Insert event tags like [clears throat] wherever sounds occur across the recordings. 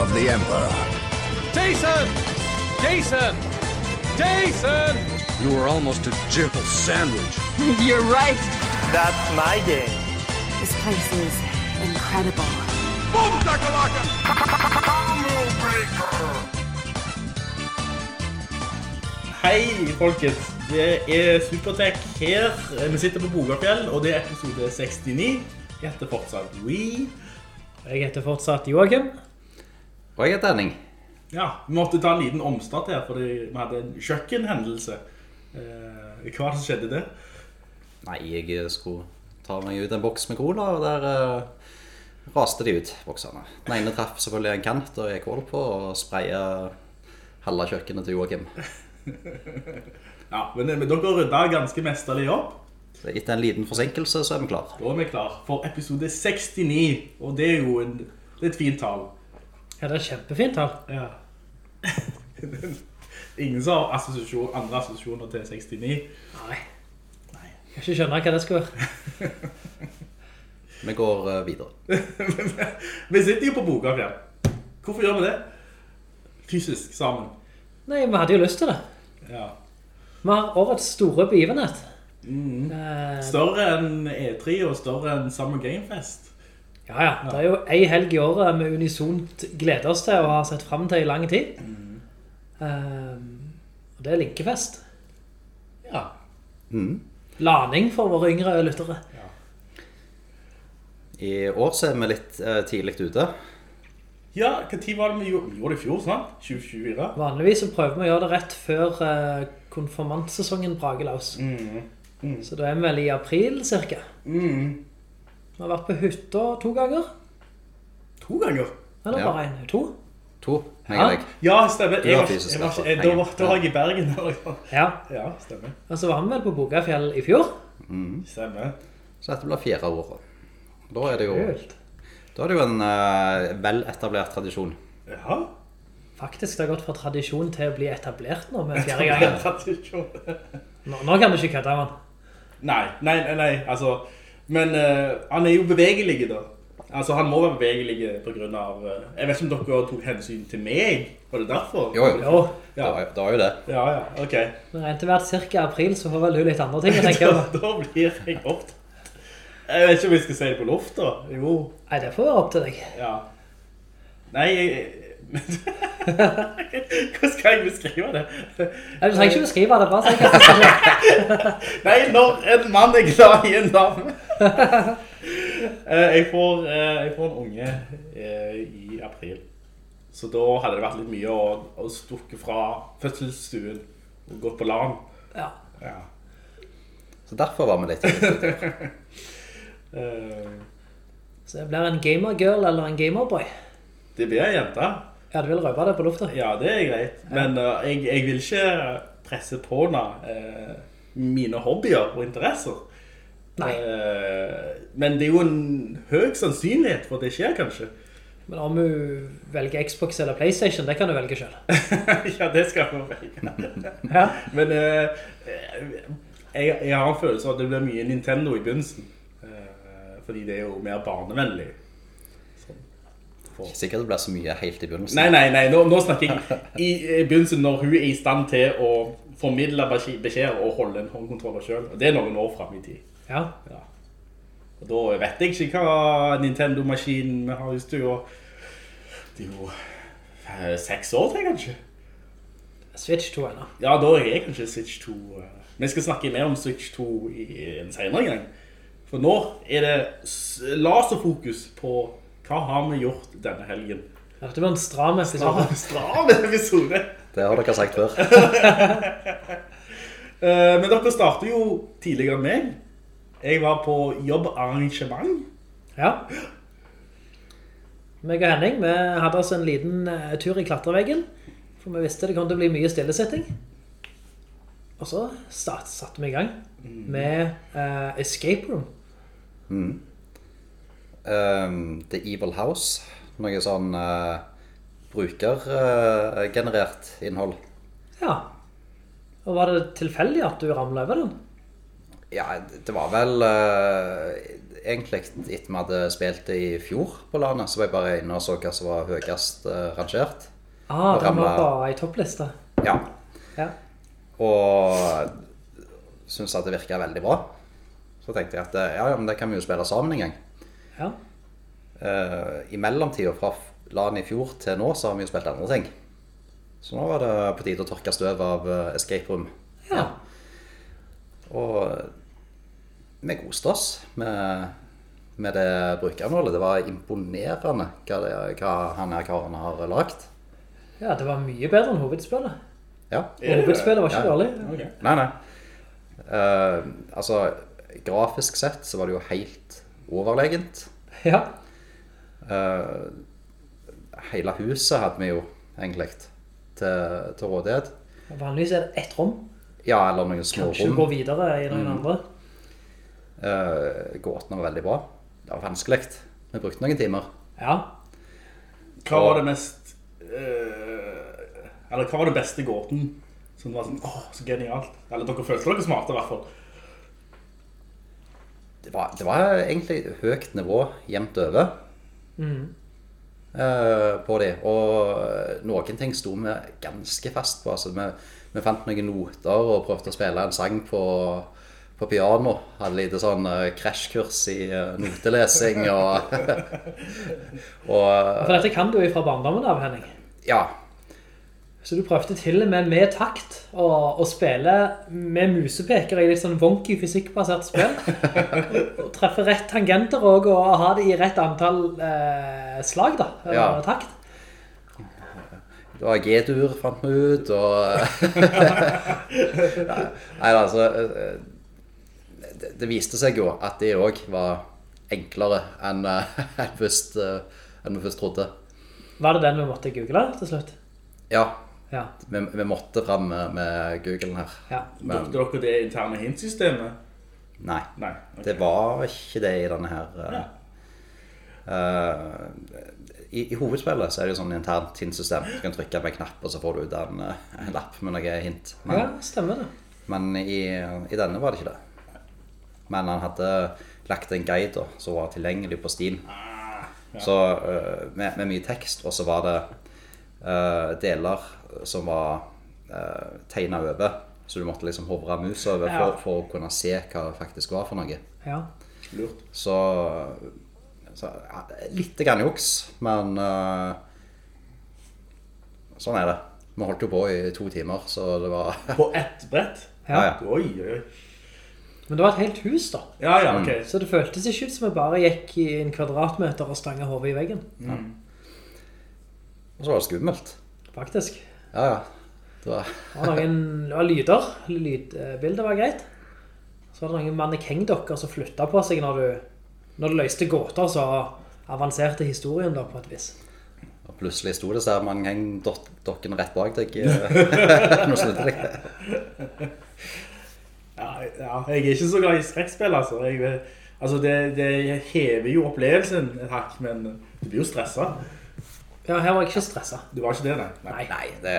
of the Emperor. Jason! Jason! Jason! You were almost a jibble sandwich. [laughs] You're right. That's my game. This place is incredible. Hei, folkens. Det er Supertech her. Vi sitter på Bogafjell, og det er episode 69. Jeg heter fortsatt We. Jeg heter fortsatt Joachim. Og jeg heter Henning. Ja, vi måtte ta en liten omstart her, fordi vi hadde en kjøkkenhendelse. Eh, hva var det som skjedde der? Nei, jeg skulle ta meg ut en boks med cola, og der eh, raste de ut, boksene. Den ene traff selvfølgelig en kant, og jeg holdt på å spraya halve kjøkkenet til Joachim. [laughs] Ja, men, men dere rydda ganske mesterlig opp. Etter en liten forsinkelse så er vi klar. Da er vi klar for episode 69, og det er jo en, det er et fint tall. Ja, det er kjempefint her. Ja. [laughs] Ingen som har assosiasjon, andre assosiasjoner til 69. Nei. Nei. Jeg kan ikke skjønne hva det skal være. [laughs] Vi går eh, videre. [laughs] Vi sitter jo på Bogafjell. Hvorfor gjør vi det? Fysisk sammen. Nei, vi hadde jo lyst til det. Ja. Vi har årets store begivenhet. Eh, Større enn E3 og større enn Summer Game Fest. Ja, ja. Det er jo en helg i året vi unisont gleder oss til og har sett frem til i lang tid. Eh, og det er Linkefest. Ja. Laning for våre yngre lyttere. I år så er vi litt uh, tidlig ute. Ja, hva tid var det vi gjorde? Vi gjorde det i fjor, sant? 2024. Vanligvis så prøver vi å gjøre det rett før uh, konfirmantsesongen braker løs. Så da er vi vel i april, cirka. Mm. Vi har vært på hytta to ganger. To ganger. Eller bare en? To? To, jeg Ja. og deg. Ja, stemmer. Jeg var jeg var, jeg, da, var, da var jeg i Bergen. Ja. Ja, stemmer. Og så var vi vel på Bogafjell i fjor. Stemmer. Så dette blir fjerde året. Da er det jo, da er det jo en uh, veletablert tradisjon. Ja. Faktisk, det har gått fra tradisjon til å bli etablert nå med fjerde gangen. Nå, nå kan du ikke kødde. Nei, nei, nei, nei, altså Men uh, han er jo bevegelig da Altså han må være bevegelig på grunn av Uh, Jeg vet ikke om dere tok hensyn til meg Var det derfor? Jo, jo. Jo, Det var, det var jo det. Ja, ja, ok men rent til hvert cirka april så får vel du litt andre ting tenker jeg. [laughs] da, da blir jeg opptatt Jeg vet ikke om jeg skal si det på luft da Jo, Nei, det får være opp til deg. ja Nei, jeg [laughs] Hva skal jeg beskrive det? Nei, du trenger ikke beskrive det, bare si. [laughs] Nei, når en mann er glad i en dame. [laughs] Eh, jeg, får, eh, jeg får en unge eh, i april. Så da hadde det vært litt mye å, å stukke fra fødselsstuen og gått på LAN. Ja. Ja. Så derfor var vi litt. Eh, Så jeg blir en gamergirl eller en gamerboy. det blir en jente. Ja, du vil røpe det på lufta. Ja, det er greit. Men uh, jeg, jeg vil ikke presse på nå uh, mine hobbyer og interesser. Nei. Uh, men det er jo en høy sannsynlighet for at det skjer, kanskje. Men om du velger Xbox eller Playstation, det kan du velge selv. [laughs] ja, det skal du velge. [laughs] Ja. Men jeg, jeg har en følelse av at det blir mye Nintendo i begynnelsen. Fordi det er jo mer barnevennlig. For- Sikkert det ble så mye helt i begynnelsen. Nei, nei, nei, nå, nå snakker jeg i, i begynnelsen når hun er i stand til å formidle beskjed beskjeder og holde en håndkontroller selv. Og det er noen år frem i tid. Ja. Ja. Og da vet jeg ikke hva Nintendo-maskinen vi har i stua. Det er jo eh, seks år til, kanskje. Switch 2 ennå. Ja, da er jeg kanskje Switch 2. eh, Vi skal snakke mer om Switch 2 i en senere gang. For nå er det laserfokus på hva har vi gjort denne helgen. Det var en stram Stram, episode. stram episode. Det har dere sagt før. [laughs] Eh, Men dere startet jo tidligere enn meg. Jeg var på jobbarrangement. Ja. meg og Henning, vi hadde oss en liten eh, tur i klatreveggen, for vi visste det kom til å bli mye stillesetting. Og så satte vi i gang med uh, Escape Room. Ehm, The Evil House. Noe sånn uh, brukergenerert innhold. Ja. Og var det tilfeldig at du ramlet over den? Ja, det var vel uh, egentlig etter vi hadde spilt det i fjor på landet, så var jeg bare inne og så hva som var høyest uh, rangert. Ah, den var bare på topplista? Ja, Ja. og syntes at det virket veldig bra. Så tenkte jeg at eh, ja, ja, men det kan vi jo spille sammen en gang. Ja. Uh, I mellomtida fra LAN i fjor til nå så har vi jo spilt andre ting. Så nå var det på tide å tørke støv av uh, Escape Room. Ja. Og vi koste oss med, med det brukerinnholdet. Det var imponerende hva, det, hva han her karen har lagt. ja, det var mye bedre enn hovedspillet. Ja. Hovedspillet var ikke Ja. dårlig. Ok. Nei, nei. Uh, altså, grafisk sett så var det jo helt overlegent. Ja. Uh, hele huset hadde vi jo egentlig til, til rådighet. Vanligvis er det ett rom. Ja, eller noen små Kanskje rom. Kanskje gå videre i noen Mm. andre. Uh, gåtene var veldig bra. Det var vanskelig. Vi brukte noen timer. Ja. Hva var det mest uh, Eller hva var det beste gåten som var sånn Åh, så genialt. Eller dere følte dere smarte, i hvert fall. Det var, det var egentlig høyt nivå jevnt over eh, på de. Og noen ting sto vi ganske fast på. Altså, vi, vi fant noen noter og prøvde å spille en sang på, på piano. Hadde lite sånn uh, krasjkurs i uh, notelesing og, [laughs] og For dette kan du jo fra barndommen av, Henning. Ja. Så du prøvde til og med med takt å, spille med musepeker i litt sånn wonky fysikkbasert spill. [laughs] og treffe rett tangenter og, og ha det i rett antall eh, slag da, Ja. takt. Det var G-dur, fant vi ut, og [laughs] Nei, altså eh, det, det viste seg jo at det også var enklere enn [laughs] jeg først, eh, enn vi først trodde. Var det den vi måtte google til slutt? Ja, Ja. vi, vi måtte fram med, med Googlen her. ja. Men Brukte dere det interne hintsystemet? nei, Nei. okay. det var ikke det i denne her eh, eh, i, I hovedspillet så er det jo sånn internt hintsystem. Du kan trykke på en knapp, og så får du ut en, eh, en lapp med noe hint. Men, ja, stemmer det. Men i, i denne var det ikke det. Men han hadde lagt en guide da, som var tilgjengelig på Steam. Så uh, med, med mye tekst, og så var det uh, deler som var uh, tegna over. Så du måtte liksom hovre mus over Ja. for, for å kunne se hva det faktisk var for noe. Ja. Lurt. Så, så ja, litt grann juks, men uh, sånn er det. Vi holdt jo på i to timer, så det var [laughs] På ett brett? Ja, ja. Oi, oi, oi. Men det var et helt hus da. Ja, ja, ok. Så det føltes ikke ut som vi bare gikk i en kvadratmeter og stanget hodet i veggen. Og så var det skummelt. Faktisk. Ja, ja. Det var, Det var noen det var lyder. Lydbildet var greit. Så var det noen mannekengdokker som flyttet på seg når du, når du løste gåter, så avanserte historien da på et vis. og plutselig sto det så her mannekengdokken rett bak deg. eh, [laughs] Nå slutter det. Ja, ja, jeg er ikke så glad i skrekkspill, altså. Jeg, altså det, det hever jo opplevelsen et hakk, men du blir jo stresset. Ja, her var jeg ikke stresset. Du var ikke det, nei? Nei. Nei, det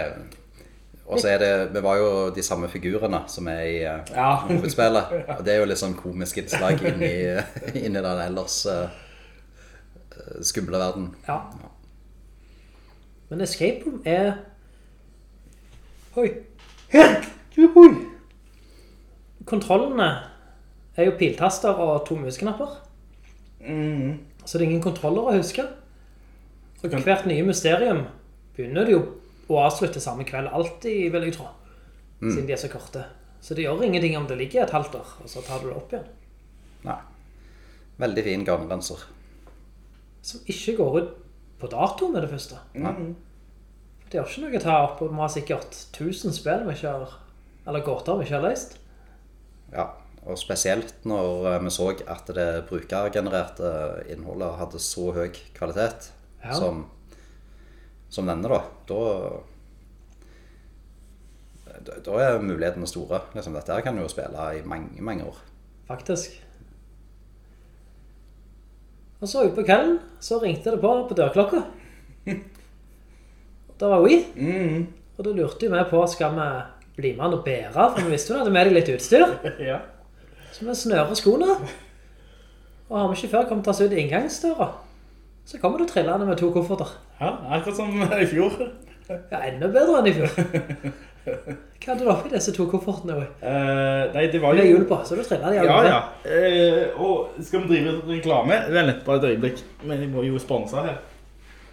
Og så er det Vi var jo de samme figurene som er i Ja. [laughs] hovedspillet. Og det er jo litt sånn komisk innslag inni, [laughs] inni den ellers uh, skumle verden. Ja. Men Escape Room er... Oi. Herregud! Kontrollene er jo piltaster og to musknapper. Så det er ingen kontroller å huske. Og hvert nye mysterium begynner det jo å avslutte samme kveld alltid, vil jeg tro. Siden de er så korte. Så det gjør ingenting om det ligger et halvt år, og så tar du det opp igjen. Nei. Veldig fin garnrenser. Som ikke går ut på dato med det første. Det gjør ikke noe å ta opp, og vi har sikkert 1000 spill vi ikke har, eller gåter vi ikke har løst. Ja, og spesielt når eh, vi så at det brukergenererte innholdet hadde så høy kvalitet. Ja. som, som denne, da, da da- er mulighetene store. Liksom, dette her kan du jo spille i mange, mange år. Faktisk. Og så utpå kvelden, så ringte det på på dørklokka. Det var vi. Og da lurte vi på, skal vi bli med han og bære? For vi visste jo at det med deg litt utstyr. [laughs] Ja. Så vi snører skoene. Og har vi ikke før kommet oss ut i inngangsdøra, så kommer du trillende med to kofferter. ja, akkurat som i fjor. Ja, enda bedre enn i fjor. Hva hadde du oppi disse to koffertene? Uh, Eh, nei, det var Det jo... er hjul på, så du triller de av Ja, ja. Uh, og skal vi drive reklame? Vent bare et øyeblikk. Men jeg må jo sponse her.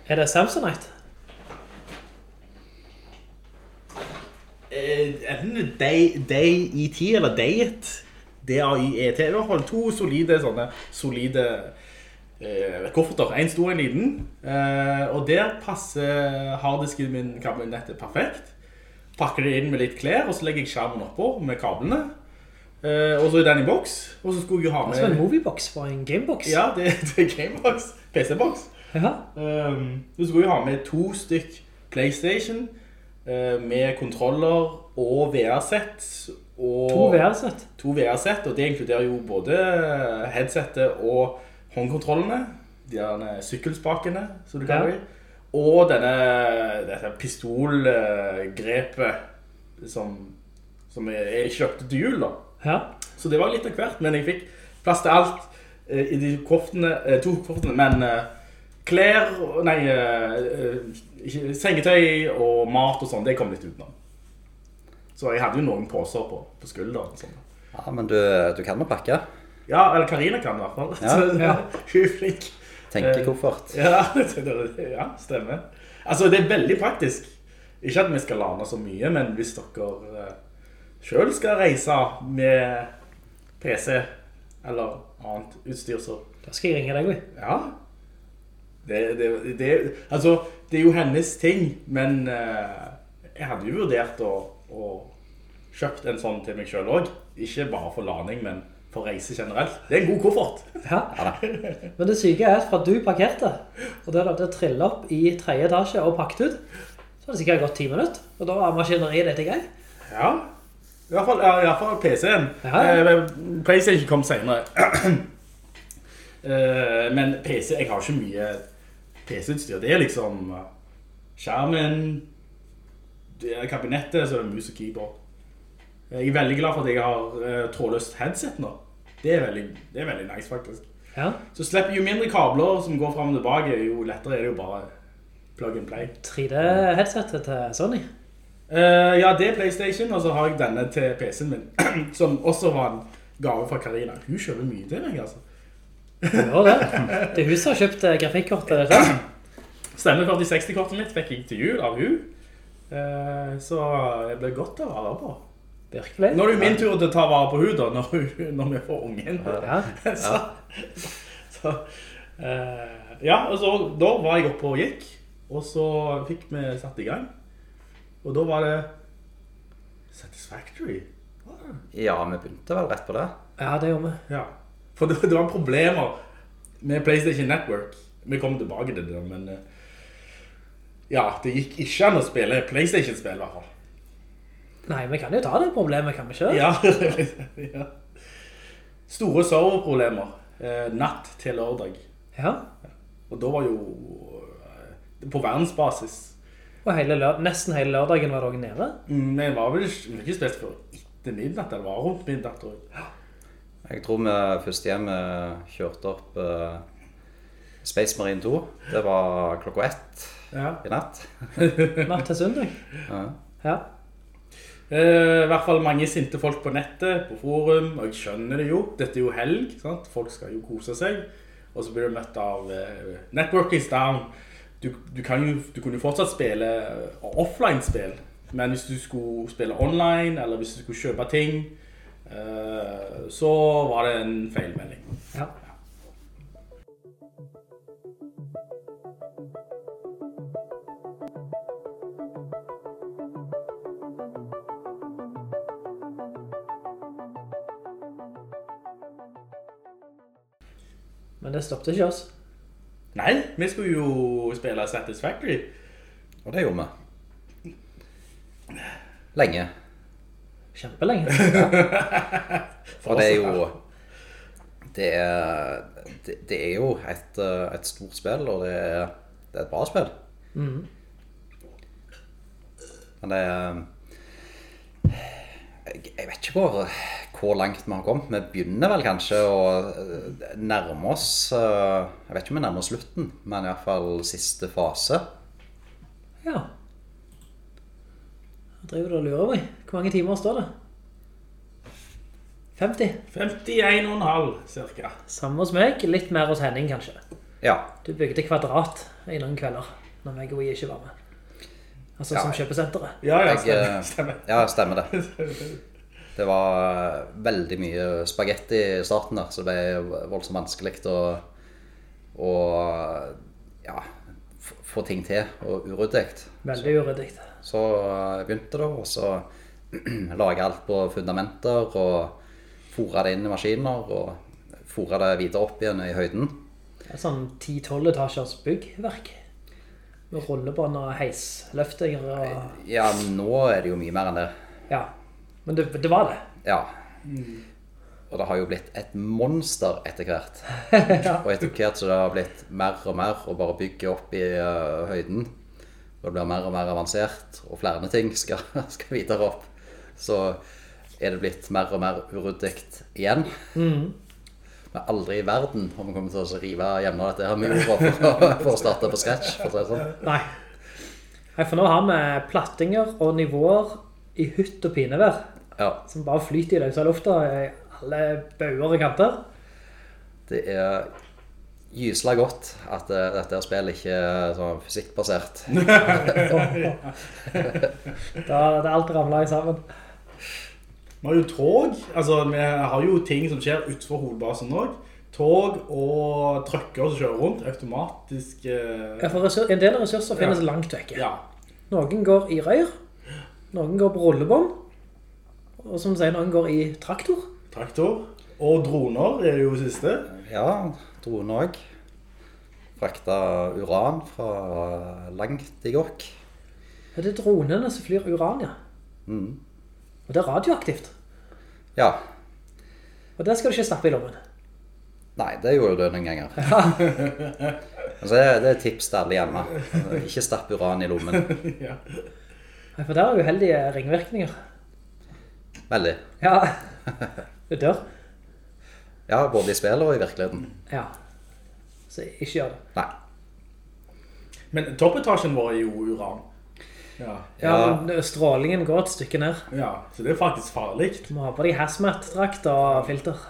Er det Samsonite? Eh, enten Day, Day ET eller Dayet. D-A-Y-E-T. I hvert fall to solide sånne solide eh, kofferter. En stor og en liten. Eh, og der passer harddisken min kabinettet perfekt. Pakker det inn med litt klær, og så legger jeg skjermen oppå med kablene. Eh, og så er den i boks. Og så skulle jeg ha Det er som en med... moviebox for en gamebox. Ja, det, det er Gamebox. PC-boks. Ja. Um, så skulle jeg ha med to stykk PlayStation eh, med kontroller og VR-sett. To VR-sett. to VR-sett, og det inkluderer jo både headsettet og håndkontrollene. De derne sykkelspakene, som du Ja. dem. Og denne, dette pistolgrepet som, som jeg, jeg kjøpte til jul da. Ja. Så det var litt av hvert, men jeg fikk plass til alt eh, i de koftene, eh, to koftene, men eh, klær, nei, eh, eh, sengetøy og mat og sånn, det kom litt utenom. Så jeg hadde jo noen poser på, på skulderen. Sånn. Ja, men du, du kan jo pakke. Ja, eller Karina kan i hvert fall. Ja. [laughs] Så, Ja. Hun er flink. Tenkekoffert. [laughs] Ja, det- det- ja, stemmer. Altså, det er veldig praktisk. Ikke at vi skal lane så mye, men hvis dere eh, selv skal reise med PC eller annet utstyr, så Da skal jeg ringe deg, vi. ja. Det, det, det, altså, det er jo hennes ting, men eh, jeg hadde jo vurdert å, å kjøpt en sånn til meg selv også. Ikke bare for laning, men for reise generelt. Det er en god koffert. Ja. Men det syke er at fra du parkerte, og det hadde trillet opp i tredje etasje og pakket ut, så hadde det sikkert gått ti minutter, og da var maskineriet dette gang Ja. I hvert fall, ja, i hvert fall PC-en. Ja, ja. Eh, PlayStation kom senere. [clears throat] Eh, men PC, jeg har ikke mye PC-utstyr. Det er liksom eh, skjermen, det er kabinettet, så er det mus og keyboard. Jeg er veldig glad for at jeg har uh, trådløst headset nå. Det er veldig, det er veldig nice faktisk. Ja. Så slipper jo mindre kabler som går frem og tilbake, jo lettere er det jo bare plug and play. 3D-headsetet til Sony. Uh, ja, det er Playstation, og så har jeg denne til PC-en min, [clears throat] som også var en gave fra Karina. Hun kjøper mye til meg, altså. Gjør det. Det er hun som har kjøpt grafikkortet, [clears throat] grafikkortet dette. Stemmer 4060-kortet mitt fikk jeg til jul av hun. Uh, så jeg ble godt å vare på. Virkelig. Nå er det jo min tur til å ta vare på hud da, når, hun, når vi får ungen. Ja. [laughs] så, så, uh, ja, og så da var jeg oppe og gikk, og så fikk vi satt i gang. Og da var det Satisfactory. Ja, vi begynte vel rett på det. ja, det gjorde vi. Ja, for det, det var problemer med PlayStation Network. Vi kommer tilbake til det, men eh, ja, det gikk ikke an å spille PlayStation-spill i hvert fall. Nei, vi kan jo ta det problemet, kan vi ikke? Ja, [laughs] ja. Store serverproblemer eh, natt til lørdag. Ja. Og da var jo eh, på verdensbasis. Og hele nesten hele lørdagen var det også nede. Mm, nei, var vel ikke, ikke spilt før etter midnatt, eller var rundt midnatt, tror jeg. Jeg tror vi først hjem eh, kjørte opp eh, Space Marine 2. Det var klokka ett Ja. i natt. Natt til søndag. Ja. Ja. Eh, I hvert fall mange sinte folk på nettet, på forum, og jeg skjønner det jo. Dette er jo helg, sant? folk skal jo kose seg. Og så blir du møtt av eh, network is down. Du, du, jo, du kunne jo fortsatt spille offline-spill, men hvis du skulle spille online, eller hvis du skulle kjøpe ting, eh, så var det en feilmelding. ja. Men det stoppte ikke oss. Nei, vi skulle jo spille Satisfactory. Og det gjorde vi. Lenge. Kjempelenge. [laughs] For det er jo Det er, det, det er jo et, eh, et stort spill, og det er, det er et bra spill. Men det er jeg, jeg vet ikke hvor, hvor langt vi har kommet. Vi begynner vel kanskje å eh, nærme oss eh, Jeg vet ikke om vi nærmer oss slutten, men iallfall siste fase. Ja. Jeg driver du og lurer meg. Hvor mange timer står det? 50. 51,5 cirka. Samme hos meg, litt mer hos Henning kanskje. Ja. Du bygde kvadrat i noen kvelder, når meg og jeg ikke var med. Altså Ja. som kjøpesenteret. Ja, ja, stemmer. eh, stemmer. Ja, stemmer det. [laughs] Det var veldig mye spagetti i starten der, så det ble voldsomt vanskelig å, å ja, få ting til og uryddig. Veldig uryddig. Så jeg begynte da, og så [clears throat] lage alt på fundamenter og fòre det inn i maskiner og fòre det videre opp igjen i høyden. Det er sånn 10-12 etasjers byggverk. Med rullebånd og heisløftinger og... Ja, nå er det jo mye mer enn det. Ja, men det, det var det. Ja. Og det har jo blitt et monster etter hvert. [laughs] ja. Og etter hvert så det har blitt mer og mer å bare bygge opp i uh, høyden. Og det blir mer og mer avansert, og flere ting skal, [laughs] skal videre opp. Så er det blitt mer og mer uryddig igjen. Men aldri i verden har vi kommet til å rive hjemme dette her med jorda for, for å starte på scratch, for å si det sånn. Nei. Nei, for nå har vi plattinger og nivåer i hytt og pinevær, Ja, som bare flyter i løse lufta i alle bauer og kanter. det er gysla godt at uh, dette er spillet ikke er sånn fysikkbasert. [laughs] Da det er alt ramlet sammen. Vi har jo tog, altså vi har jo ting som skjer utenfor hovedbasen også. Tog og trøkker som kjører rundt, automatisk... uh... Ja, for en del ressurser finnes langt vekk. Ja, Noen går i røyr, noen går på rullebånd, og som du sier, noen går i traktor. traktor. Og droner er det jo siste. Ja, droner òg. Frakta uran fra langt i gokk. Ja, det er dronene som flyr uran, ja. Og det er radioaktivt. Ja. Og det skal du ikke stappe i lommen. Nei, det gjorde du noen ganger. [laughs] altså, det, er- det er tips til alle hjemme. Ikke stapp uran i lommen. [laughs] Ja. For det er uheldige ringvirkninger. Veldig. Ja, du dør. Ja, både i spill og i virkeligheten. Ja. Så ikke gjør det. Nei. Men toppetasjen vår er jo uran. Ja. Ja, men strålingen går et stykke ned. ja, så det er faktisk farlig. Du må ha på deg hazmat-drakt og filter.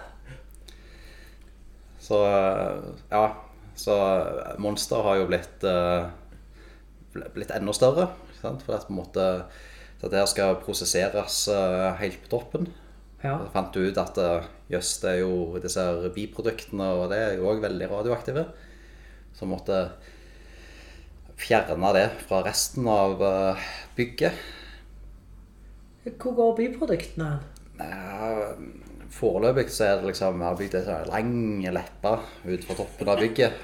Så ja. Så Monster har jo blitt eh, blitt enda større. ikke Sant? For at på en måte dette her skal prosesseres eh, helt på toppen. Ja. Så fant du ut at eh, jøss, det er jo disse biproduktene, og det er jo òg veldig radioaktive. Så måtte fjerne det fra resten av eh, bygget. Hvor går biproduktene hen? Foreløpig så er det liksom Vi har bygd ei sånn lang leppe ut fra toppen av bygget.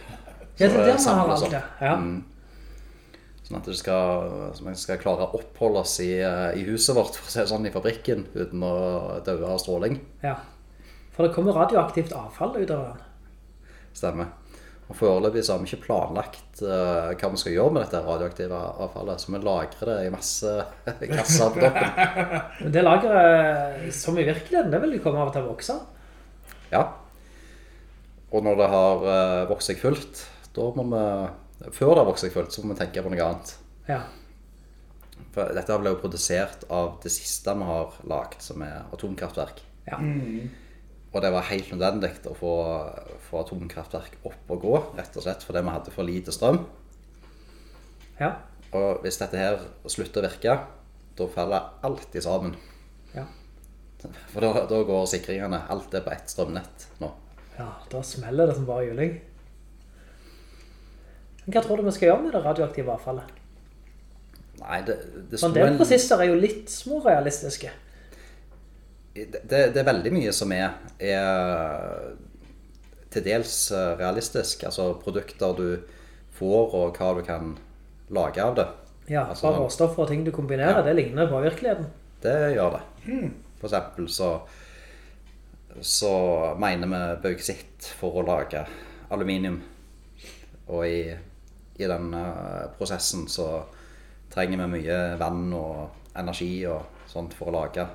Ja, det er der vi har samles det. Ja. Mm. Sånn at det skal, vi skal klare å oppholde oss i, eh, i huset vårt for å se sånn, i fabrikken uten å dø av stråling. ja. For det kommer radioaktivt avfall ut av den. Stemmer. Og Foreløpig har vi ikke planlagt uh, hva vi skal gjøre med dette radioaktive avfallet, så vi lagrer det i masse [laughs] kasser på toppen. Men [laughs] det lageret, som i virkeligheten, det vil jo komme av til å vokse. Ja. Og når det har uh, vokst seg fullt, da må vi Før det har vokst seg fullt, så må vi tenke på noe annet. Ja. For dette ble jo produsert av det siste vi har lagd, som er atomkraftverk. Ja. Og det var helt nødvendig å få, få atomkraftverk opp og gå, rett og slett fordi vi hadde for lite strøm. Ja. Og hvis dette her slutter å virke, da faller alt i sammen. Ja. For da, da går sikringene. Alt er på ett strømnett nå. ja, da smeller det som bare juling. Men hva tror du vi skal gjøre med det radioaktive avfallet? Nei, det, det For en sto del prosesser er jo litt smårealistiske. det, det er veldig mye som er, er til dels eh, realistisk. Altså produkter du får, og hva du kan lage av det. Ja, Altså, fra sånn- råstoffer og ting du kombinerer, det ligner på virkeligheten. Det gjør det. For eksempel så, så mener vi bauksitt for å lage aluminium. Og i, i den eh, prosessen så trenger vi mye vann og energi og sånt for å lage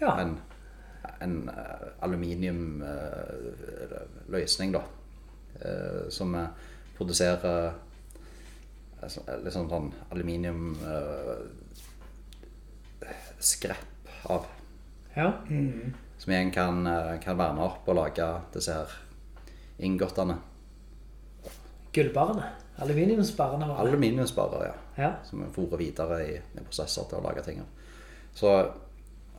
Ja, en, en eh, aluminiumløsning, da. Eh, som vi produserer liksom sånn aluminium skrepp av. ja. Som igjen kan, kan varme opp og lage disse her inngåttene. Gullbarene. Aluminiumsbarene. Aluminiumsbarer, ja. Ja. Som vi fôrer videre i, i prosesser til å lage ting av. Så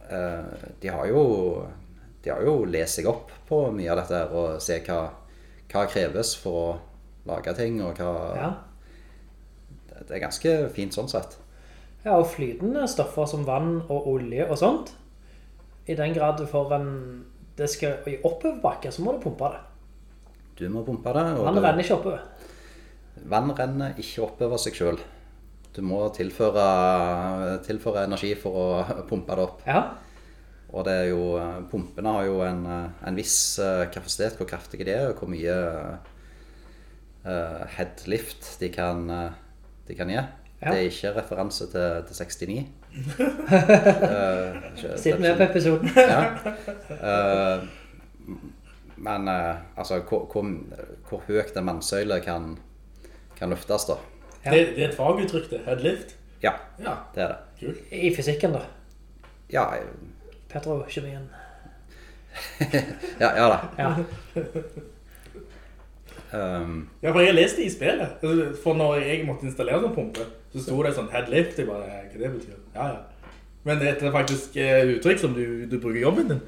eh, de har jo De har jo lest seg opp på mye av dette her og se hva, hva kreves for å lage ting, og hva Ja. det, er ganske fint sånn sett. ja, og flytende stoffer som vann og olje og sånt. I den grad du får en... Det skal i oppoverbakke, så må du pumpe det. Du må pumpe det. og du- renner ikke oppover. Vann renner ikke oppover seg sjøl. Du må tilføre, tilføre energi for å [laughs] pumpe det opp. Ja. Og det er jo, pumpene har jo en, en viss eh, kapasitet, hvor kraftige de er, og hvor mye uh, headlift de kan, eh, de kan gi. Ja. Det er ikke referanse til, til 69. uh, [laughs] Sitt med på episoden. Ja. uh, men uh, altså, hvor, hvor, hvor høyt en vannsøyle kan, kan løftes, da. Ja. Det, det er et faguttrykk, det. Headlift. Ja, Ja, det er det. Kul. I fysikken da. Ja, Petrokjemien. [laughs] ja, ja da. Ja. Um, Ja, for jeg har lest det i spillet. For når jeg måtte installere sånn pumpe, så sto det sånn headlift. Jeg bare, hva det betyr? Ja, ja. Men det er faktisk eh, uttrykk som du, du bruker i jobben din.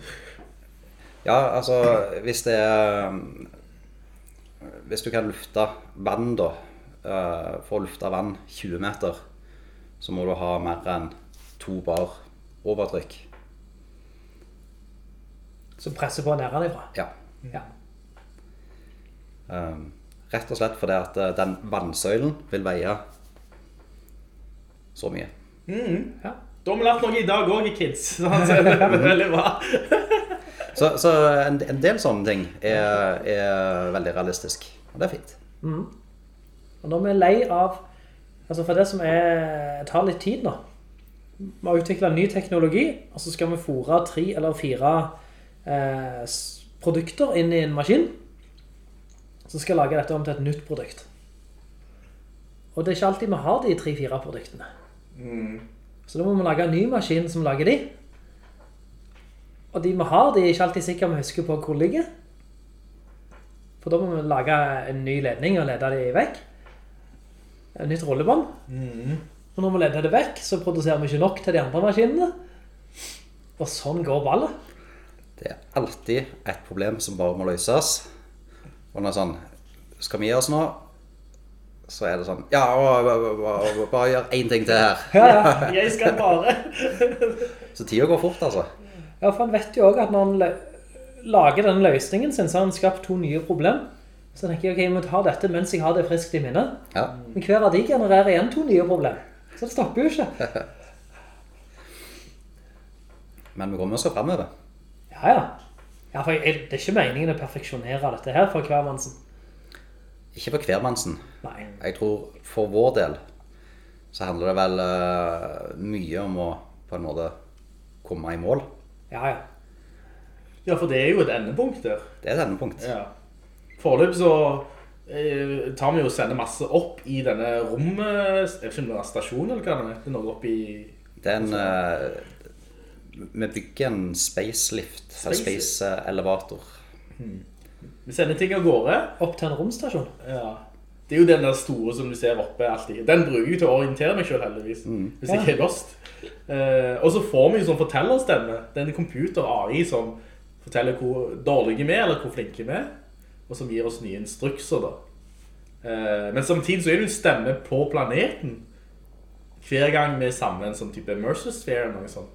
Ja, altså hvis det er um, Hvis du kan lufte vann, da For å lufte vann 20 meter, så må du ha mer enn to bar overtrykk. Som presser på nedenfra? Ja. Ja. Um, rett og slett fordi at eh, den vannsøylen vil veie så mye. ja. Da har vi lært noe i dag òg, kids. Så det er [laughs] veldig bra. Så, så en, en del sånne ting er, er veldig realistisk. Og det er fint. Og når vi er lei av Altså for det som er tar litt tid nå. Vi har utviklet ny teknologi Og så skal vi fôre tre eller fire eh, Produkter inn i en maskin Så skal lage dette om til et nytt produkt. Og det er ikke alltid vi har de tre-fire produktene. Så da må vi lage en ny maskin som lager de. Og de vi har, de er ikke alltid sikre vi husker på hvor de ligger. For da må vi lage en ny ledning og lede de vekk. Et nytt Mm. Og når vi leder det vekk, så produserer vi ikke nok til de andre maskinene. Og sånn går ballet. Det er alltid et problem som bare må løses. Og når sånn Skal vi gi oss nå? Så er det sånn Ja, bare gjør én ting til her. Ja, ja. Jeg skal bare [laughs] Så tida går fort, altså. ja for han vet jo også at når han lager denne løsningen sin, så har han skapt to nye problem. Så tenker jeg, ok, jeg må ta dette mens jeg har det friskt i minnet. Ja. Men hver av de genererer igjen to nye problemer. Så det stopper jo ikke. [laughs] Men vi kommer oss fremover. Ja, ja. Ja, for jeg, det er ikke meningen å perfeksjonere dette her for hvermannsen. Ikke for hvermannsen. Nei. Jeg tror for vår del så handler det vel uh, mye om å på en måte komme i mål. Ja, ja. Ja, for det er jo et endepunkt der. Det er et endepunkt. Ja. Foreløpig så eh, tar vi jo og sender masse opp i denne rommet, jeg vet ikke om det er stasjon eller hva det er, det er noe opp i... Det er en eh, Vi bygger en spacelift, en Space- space-elevator. Vi sender ting av gårde. Opp til en romstasjon. Ja. Det er jo den der store som du ser oppe alltid. Den bruker jeg til å orientere meg selv heldigvis, hvis jeg Ja. ikke er lost. Eh, og så får vi jo sånn fortellerstemme. Det er en computer AI som forteller hvor dårlige vi er, eller hvor flinke vi er, og som gir oss nye instrukser da. Eh, men samtidig så er det en stemme på planeten, hver gang vi samler en sånn type immersive sphere eller noe sånt,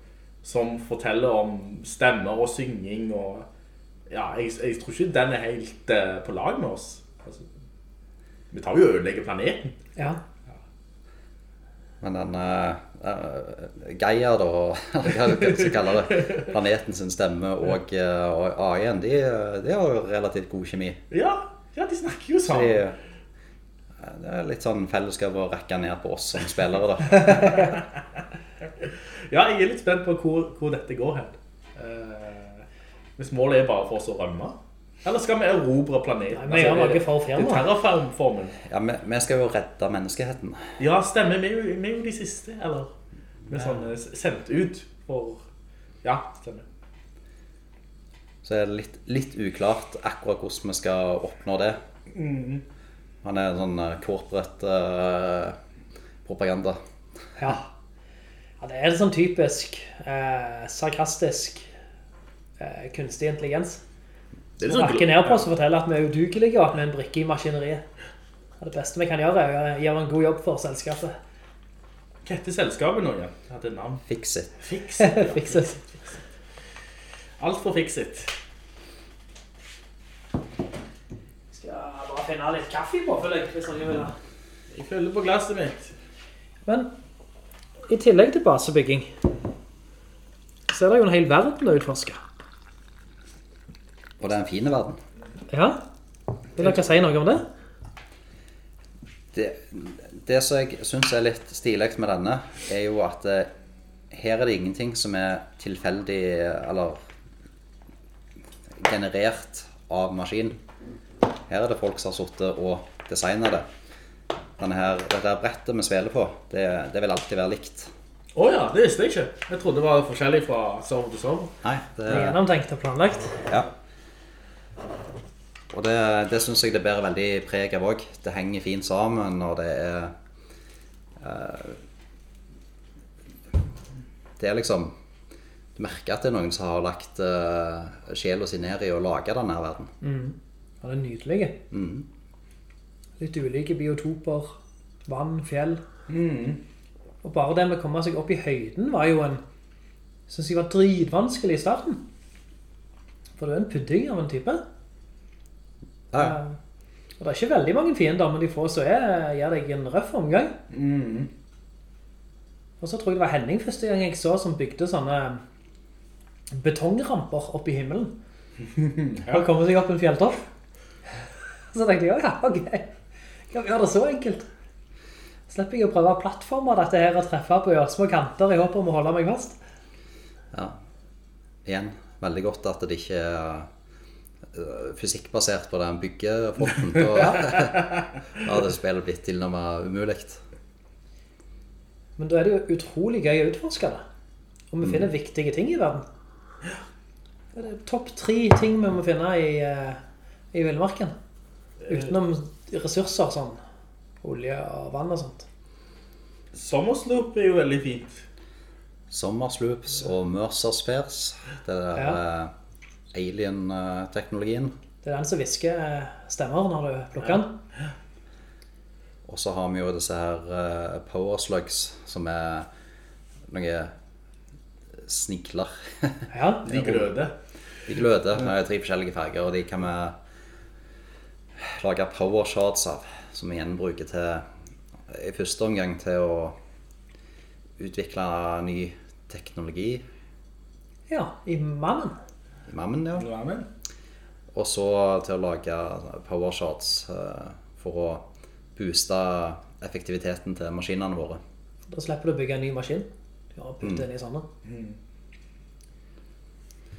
som forteller om stemmer og synging og ja, jeg, jeg tror ikke den er helt uh, på lag med oss. Altså, Vi tar jo og ødelegger planeten. Ja. Men den uh, Gaia, da, eller [laughs] hva du skal kalle det, planeten sin stemme og, eh, og AI-en, de, de har jo relativt god kjemi. Ja, ja de snakker jo sammen. De, det er litt sånn fellesskap å rekke ned på oss som spillere, da. [laughs] Ja, jeg er litt spent på hvor, hvor dette går hen. Eh, hvis målet er bare for oss å rømme. Eller skal vi erobre planeten? Altså, Nei, vi gjør noe for Det firmaet. er terraformen. Ja, vi, vi skal jo redde menneskeheten. Ja, stemmer. Vi er jo, vi er jo de siste, eller? Vi er sånn eh, sendt ut for... Ja, stemmer. Så er det litt, litt uklart akkurat hvordan vi skal oppnå det. Han er en sånn eh, corporate uh, propaganda. Ja. ja, det er sånn typisk eh, sarkastisk eh, kunstig intelligens. Det er sånn rakker ned på oss og forteller at vi er udugelige og at vi er en brikke i maskineriet. Og det beste vi kan gjøre er å gjøre en god jobb for selskapet. Hva heter selskapet nå igjen? Det hadde et navn. Fixit. Fixit, Fix ja. [laughs] Fixes. Alt for Fixit. Skal jeg bare finne litt kaffe på, føler jeg, hvis noen vil ha. Jeg følger på glasset mitt. Men i tillegg til basebygging, så er det jo en hel verden å utforske. Og det er en fin verden. Ja? Vil dere si noe om det? Det, det som jeg syns er litt stilig med denne, er jo at det, her er det ingenting som er tilfeldig eller generert av maskin. Her er det folk som har sittet og designa det. Denne her, dette her brettet vi spiller på, det, det vil alltid være likt. Åja, det visste jeg ikke. Jeg trodde det var forskjellig fra server til server. Nei, det, gjennomtenkt og planlagt. Ja. Og det, det syns jeg det bærer veldig preg av òg. Det henger fint sammen, og det er uh, Det er liksom Du merker at det er noen som har lagt uh, sjela si ned i å lage denne verden. Ja, det er nydelige. Litt ulike biotoper, vann, fjell. Og bare det med å komme seg opp i høyden var jo en, synes jeg var dritvanskelig i starten. For det er en pudding av en type. Ja, Eh, Og det er ikke veldig mange fiender, men de få så er, gjør deg en røff omgang. Og så tror jeg det var Henning første gang jeg så som bygde sånne betongramper opp i himmelen. [laughs] ja. Og komme seg opp en fjelltopp. Så tenkte jeg, ja, ok. Kan vi gjøre det så enkelt? Slipper jeg å prøve plattformer dette her og treffe på små kanter i håp om å holde meg fast. ja. Igjen, veldig godt at det ikke er eh, fysikkbasert på den byggefronten. [laughs] Da [laughs] hadde spillet blitt tilnærmet umulig. Men da er det jo utrolig gøy å utforske det. Og vi finner viktige ting i verden. Det er topp tre ting vi må finne i, eh, i villmarken. Utenom ressurser sånn. olje og vann og sånt. Sommersloop er jo veldig fint. Sommersloops og Mercerspheres. Det der Ja. Eh, alien-teknologien. Det er den som visker eh, stemmer når du plukker den. Og så har vi jo disse her eh, power slugs, som er noe snigler. Ja, [laughs] De gløder. De gløder med tre forskjellige farger, og de kan vi lage power shards av, som vi igjen bruker til i første omgang til å utvikle ny teknologi ja i mannen. I Mammen, ja. Ja. Og så til å lage power shards eh, for å booste effektiviteten til maskinene våre. Da slipper du å bygge en ny maskin. Ja, putte inn i sånne.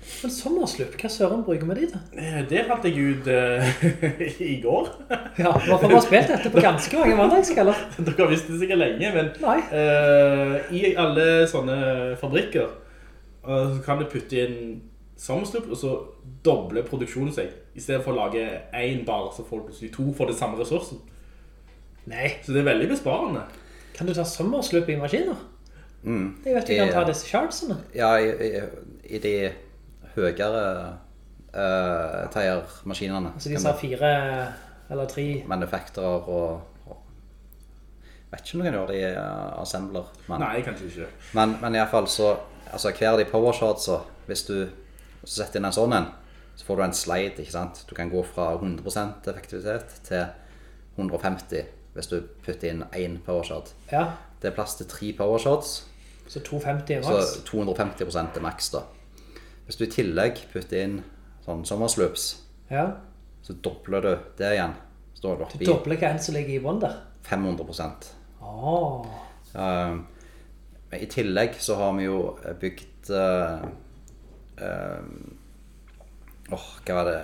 Men sommerslupp, hva søren bruker vi de til? Eh, Det fant jeg ut uh, [laughs] i går. Ja, hvorfor vi har spilt dette på ganske mange mandagskaller? [laughs] Dere har visst det sikkert lenge, men eh, i alle sånne fabrikker uh, kan du putte inn sommerslupp, og så doble produksjonen seg. I stedet for å lage én bar, så får du to for den samme ressursen. Nei. Så det er veldig besparende. Kan du ta sommerslupp i maskiner? Jeg vet du kan ta disse shardsene. Ja, i, i, i de høyere uh, tire-maskinene. Altså de sa fire eller tre. Manufacturer og, og Vet ikke om du kan gjøre det i uh, assembler. Men, Nei, kanskje ikke. men, men i hvert fall så Altså hver av de powershots Hvis du så setter inn en sånn en, så får du en slide. ikke sant? Du kan gå fra 100% effektivitet til 150 hvis du putter inn én powershot. Ja, Det er plass til tre powershots, så 250 er så maks. 250% er maks. da. Hvis du i tillegg putter inn sånn sommersloops, Ja, så dobler du det igjen. Så du du dobler hva enn som ligger i bånn der. 500 Åh, Um, i tillegg så har vi jo bygd eh, eh, Åh, hva var det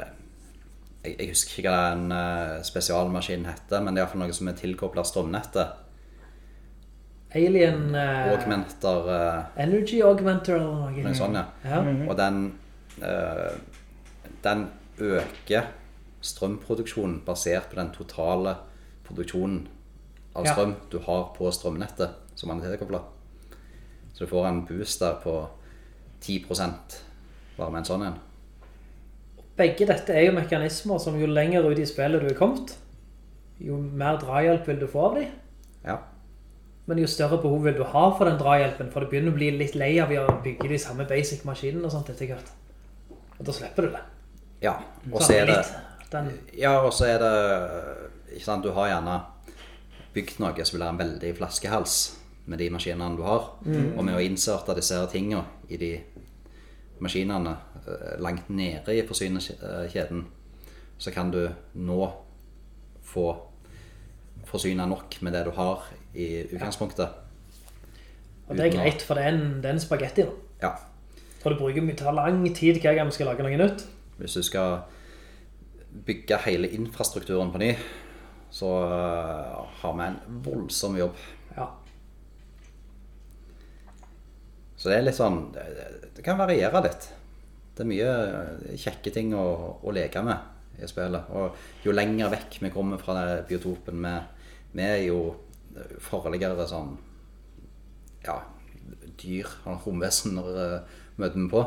jeg, jeg husker ikke hva den uh, spesialmaskinen heter, men det er iallfall noe som er tilkobla strømnettet. Alien uh, Augmenter uh, Energy Augmenter eller noe. noe sånt, ja. Ja. Og den, den øker strømproduksjonen basert på den totale produksjonen av Ja. strøm du har på strømnettet som man er tilkobla. Så du får en boost der på 10 bare med en sånn en. Begge dette er jo mekanismer som jo lenger ut i spillet du er kommet, jo mer drahjelp vil du få av dem. Ja. Men jo større behov vil du ha for den drahjelpen, for du begynner å bli litt lei av å bygge de samme basic maskinene og sånt etter hvert. Og da slipper du det. ja. Og Så er det Den, Ja, og så er det Ikke sant, du har gjerne bygd noe som vil være en veldig flaskehals med de maskinene du har. Og med å inserte disse tingene i de maskinene eh, langt nede i forsyningskjeden, så kan du nå få forsyne nok med det du har i utgangspunktet. og det er greit, for det er en, det er en spagetti da. Ja. For det bruker det tar lang tid hver gang vi skal lage noe nytt. Hvis du skal bygge hele infrastrukturen på ny, så eh, har vi en voldsom jobb. Ja. Så det er litt sånn Det, det kan variere litt. Det er mye eh, kjekke ting å, å leke med i spillet. Og jo lenger vekk vi kommer fra den biotopen vi, vi er, jo farligere sånn Ja, dyr, sånn romvesener eh, møter vi på.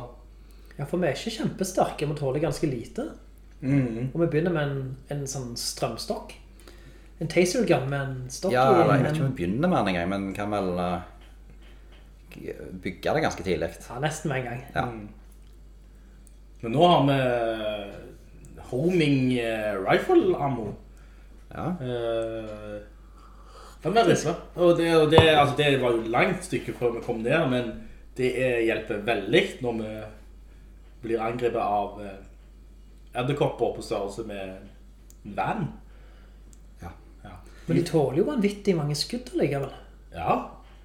Ja, for vi er ikke kjempesterke, vi tåler ganske lite. Og vi begynner med en, en sånn strømstokk. En taser gun med en stokk Ja, i. eller jeg vet ikke om vi begynner med den engang, men kan vel eh, bygge det ganske tidlig. ja, nesten med en gang. Ja. Men nå har vi homing eh, rifle ammo. ja. Eh, Den er risla. Og det, og det, altså det var jo langt stykke før vi kom ned, men det er, hjelper veldig når vi blir angrepet av eh, edderkopper på størrelse med en van. Ja. Ja. Men de tåler jo vanvittig mange skudd allikevel. ja.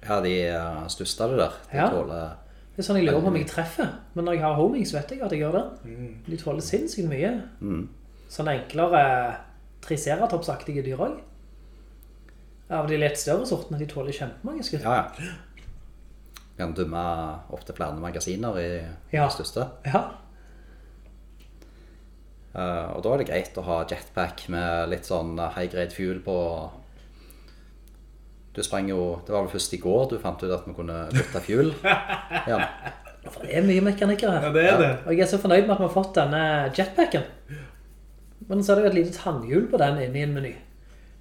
Ja, de uh, stussa det der. De Ja. tåler Det er sånn jeg lurer på om jeg treffer. Men når jeg har homing, så vet jeg at jeg gjør det. Mm. De tåler sinnssykt mye. Sånne enklere triceratops-aktige dyr også. Av de litt større sortene, de tåler kjempemange skudd. Ja, ja. Kan dumme opptil flere magasiner i Ja. det største. Ja. Uh, og da er det greit å ha jetpack med litt sånn high grade fuel på. Du sprang jo Det var vel først i går du fant ut at vi kunne bytte fuel. [laughs] Ja. For det er mye mekanikker her. Ja, det er det. Og jeg er så fornøyd med at vi har fått denne jetpacken. Men så er det jo et lite tannhjul på den inne i en meny.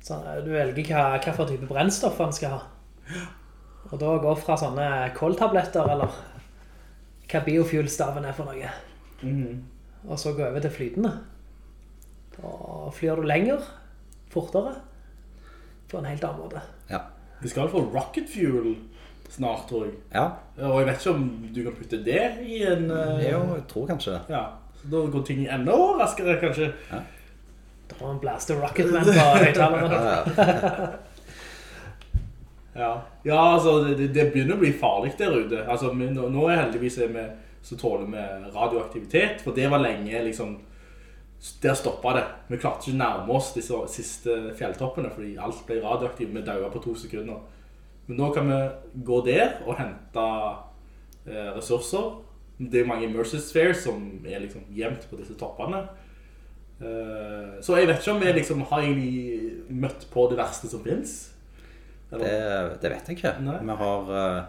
Så du velger hva, hva for type brennstoff han skal ha. Og da går fra sånne kåltabletter, eller hva biofuelstaven er for noe. Og så går over til flytende. Da flyr du lenger, fortere, på en helt annen måte. Ja. Vi skal få rocket fuel snart, tror jeg. Ja, Og jeg vet ikke om du kan putte det i en... Uh, jo, jeg tror kanskje det. Ja, så da går ting enda raskere, kanskje. Da må man blaste Rocketman på høyttalerne. [laughs] Ja, ja. [laughs] Ja, ja altså, det, det begynner å bli farlig der ute. Altså, nå, nå er heldigvis vi så tåler vi radioaktivitet, for det var lenge liksom, der stoppet det. Vi klarte ikke å nærme oss disse siste fjelltoppene, fordi alt ble radioaktivt. Vi døde på to sekunder. Men nå kan vi gå der og hente eh, ressurser. Det er mange immersive spheres som er liksom gjemt på disse toppene. Eh, så jeg vet ikke om vi liksom har egentlig møtt på det verste som finnes. Det, det vet jeg ikke. Nei. Vi har uh,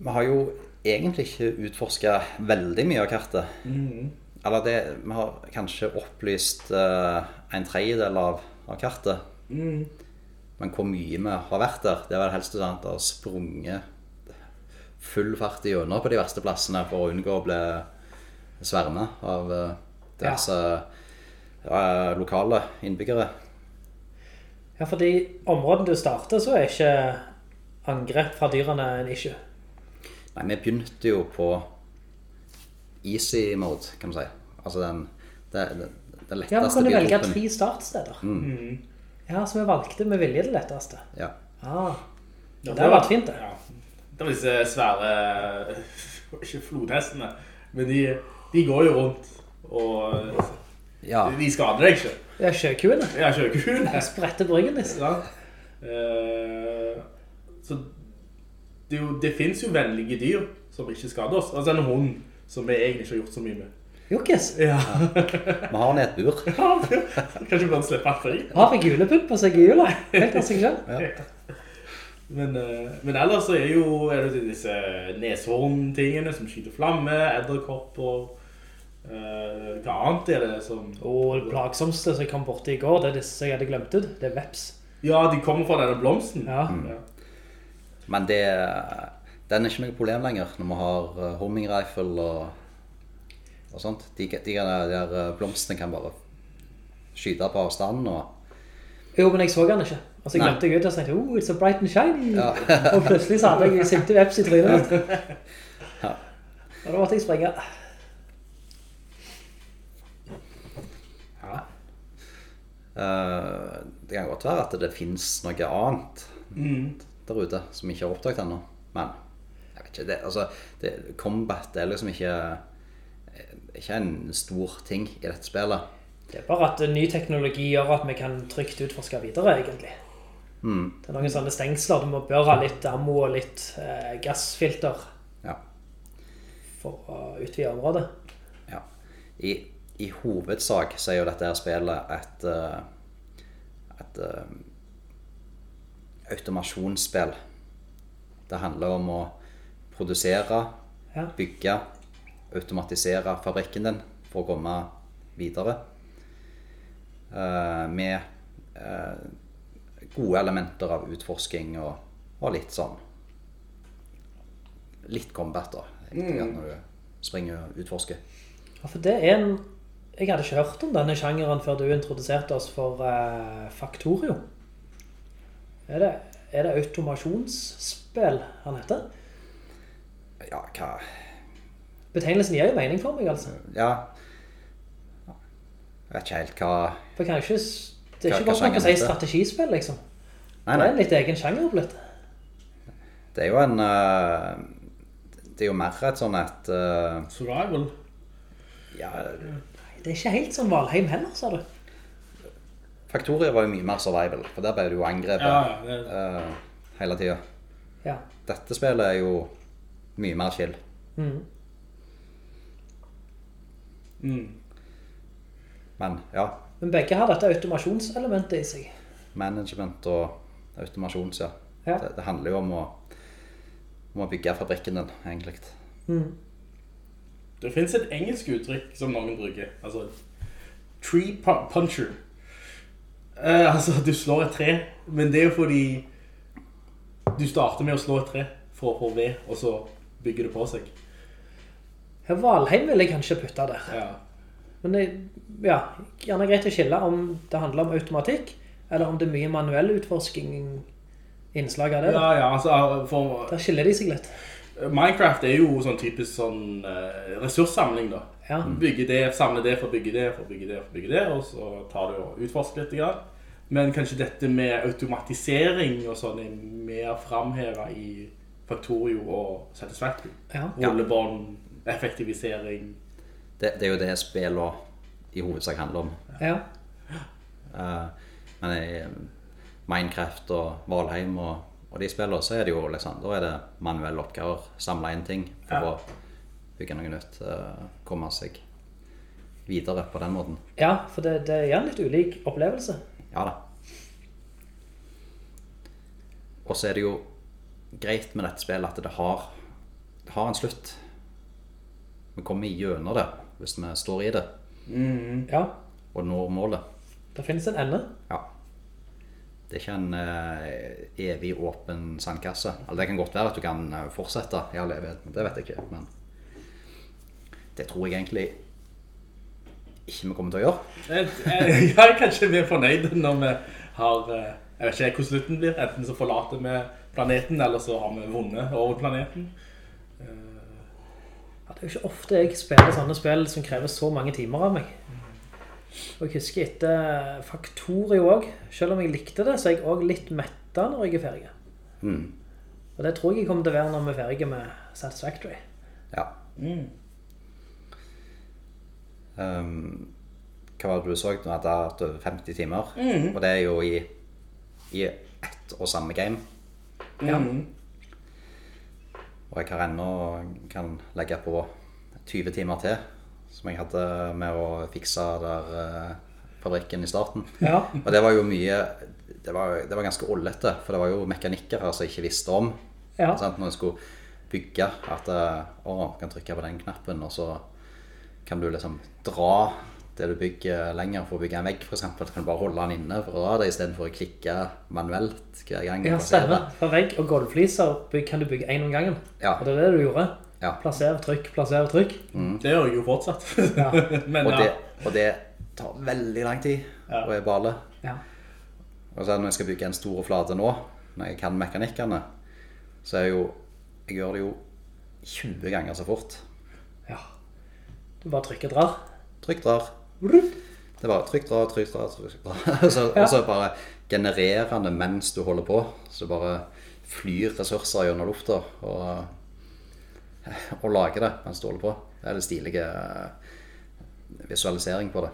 Vi har jo egentlig ikke utforska veldig mye av kartet. Eller det Vi har kanskje opplyst uh, en tredjedel av, av kartet. Men hvor mye vi har vært der, det er vel helst sånn at det har sprunget full fart gjennom på de verste plassene for å unngå å bli svermet av eh, diverse uh, lokale innbyggere. Ja, fordi områden du starter, så er ikke angrep fra dyrene en issue. Nei, vi begynte jo på easy mode, kan man si. Altså den, det, det, det letteste Ja, vi kunne velge tre startsteder. Ja, så vi valgte med vilje det letteste. Ja. Ah, det har vært fint det. Ja. Det var disse svære, [laughs] ikke flodhestene, men de, de går jo rundt, og ja. de skader deg ikke. Ja, sjøkuene. Ja, sjøkuene. spretter bryggen liksom. Ja. Eh, så det, jo, det finnes jo vennlige dyr som ikke skader oss. Altså en hund som vi egentlig ikke har gjort så mye med. Jokkes, Ja. [laughs] Vi har den i et bur. [laughs] Kanskje vi kan slippe han fri. har vi guleputt på seg i jula? Helt av seg selv. [laughs] Men, eh, men ellers så er jo er det disse neshorn-tingene som skyter flamme, edderkopper, uh, hva annet er det som... Og det plagsomste som jeg kom borte i går, det er disse jeg hadde glemt ut. Det er veps. Ja, de kommer fra denne blomsten. Ja. Ja. Men det, den er ikke noe problem lenger når vi har eh, homing rifle og, og sånt. De, de, de der eh, blomstene kan bare skyte på avstanden og Jo, men jeg så den ikke. Og så Nei. glemte jeg ut og tenkte, oh, it's so bright and shiny. Ja. [laughs] og plutselig så hadde jeg sinte veps i trynet. mitt. [laughs] Ja. Og da måtte jeg springe. Uh, det kan godt være at det finnes noe annet der ute som ikke har oppdaget ennå. Men jeg vet ikke. Det, altså, det, combat er liksom ikke, ikke en stor ting i dette spillet. Det er bare at ny teknologi gjør at vi kan trygt utforske videre, egentlig. Det er noen sånne stengsler. Du må bør ha litt ammo og litt eh, gassfilter Ja. for å utvide området. ja. I, I hovedsak så er jo dette her spillet et, eh, et eh, automasjonsspill. Det handler om å produsere, Ja. bygge, automatisere fabrikken din for å komme videre. Uh, med uh, gode elementer av utforsking og, og litt sånn Litt combat, da, egentlig, når du springer og utforsker. Ja, for det er en... Jeg hadde ikke hørt om denne sjangeren før du introduserte oss for uh, Factorio. Er det, er det automasjonsspill han heter? Ja, hva Betegnelsen gir jo mening for meg, altså. Ja Jeg vet ikke helt hva For kan jeg ikke... s- Det er ikke hva godt nok å si strategispill, liksom. Nei, Det er en litt egen sjanger blitt. Det er jo en eh, Det er jo mer et sånn et uh, Survival. Ja, Det er ikke helt som Valheim heller, sa du. Faktorier var jo mye mer survival, for der ble du jo angrepet Ja, ja, det- uh, hele tida. Ja. Dette spillet er jo mye mer chill. Mm. Men ja, Men begge har dette automasjonselementet i seg. management og automasjons, ja. Ja. Det, det handler jo om å, om å bygge fabrikken din, egentlig. Det finnes et engelsk uttrykk som noen bruker. Altså, tree puncher. Eh, altså, du slår et tre, men det er jo fordi du starter med å slå et tre for å få ved, og så bygger det på seg. Ja, Valheim vil jeg kanskje putte der. Ja. Men det, ja, gjerne greit å skille om det handler om automatikk, eller om det er mye manuell utforsking innslag av det. Ja, ja, altså, for Der skiller de seg litt. Minecraft er jo sånn typisk sånn uh, ressurssamling da. Ja. Bygge det, samle det for å bygge det, for å bygge det, for å bygge det, og så tar du og utforsker litt. Grann. Men kanskje dette med automatisering og sånn er mer framhevet i Factorio og Satisfactory. Ja. Rullebånd, effektivisering. Det, det er jo det spillene i hovedsak handler om. Ja. Uh, men i Minecraft og Valheim og, og de spillene, så er det jo liksom, da er det manuelle oppgaver. Samle inn ting for Ja. å bygge noe nytt. Uh, komme seg videre på den måten. ja, for det, det er en litt ulik opplevelse. Ja da. Og så er det jo greit med dette spillet at det har, det har en slutt. Vi kommer gjennom det hvis vi står i det Ja, og når målet. det finnes en ende. Ja. Det er ikke en uh, evig åpen sandkasse. Eller det kan godt være at du kan eh, fortsette i all evighet, men det vet jeg ikke. Men det tror jeg egentlig ikke vi kommer til å gjøre. Jeg er kanskje mer fornøyd når vi har, eh, Jeg vet ikke hvordan slutten blir. Enten så forlater vi planeten, eller så har vi vunnet over planeten. Ja, det er jo ikke ofte jeg spiller sånne spill som krever så mange timer av meg. Og jeg husker etter Factorio også, selv om jeg likte det, så er jeg også litt mettet når jeg er ferdig. Mm. Og det tror jeg jeg kommer til å være når vi er ferdige med Satisfactory. Ja. Um, hva var det du så? Du hadde hatt over 50 timer. Og det er jo i, i ett og samme game. Ja. Og jeg har ennå kan legge på 20 timer til, som jeg hadde med å fikse der eh, fabrikken i starten. Ja. [laughs] Og det var jo mye Det var, det var ganske ollete, for det var jo mekanikkere som jeg ikke visste om. Ja. Sant? Når jeg skulle bygge at eh, Å, kan trykke på den knappen, og så kan du liksom dra det du bygger lenger for å bygge en vegg, f.eks. Kan du bare holde den inne for å dra det, istedenfor å klikke manuelt hver gang. Ja, stemmer. For vegg og gulvfliser kan du bygge en om gangen. Ja. Og det er det du gjorde. Ja. Plasser, trykk, plasser, trykk. Det gjør jeg jo fortsatt. Ja. [laughs] Men Og, det, og det tar veldig lang tid, Ja. og er bale. Ja. Og så når jeg skal bygge en stor flate nå, når jeg kan mekanikkene, så er jo Jeg gjør det jo 20 ganger så fort. ja. Du bare trykker og drar. Trykk, drar. Det er bare trykk, dra, trykk, dra, trykk, dra. så, Ja. Og så bare genererende mens du holder på. Så bare flyr ressurser gjennom lufta og, [laughs] og lager det mens du holder på. Det er det stilige eh, visualisering på det.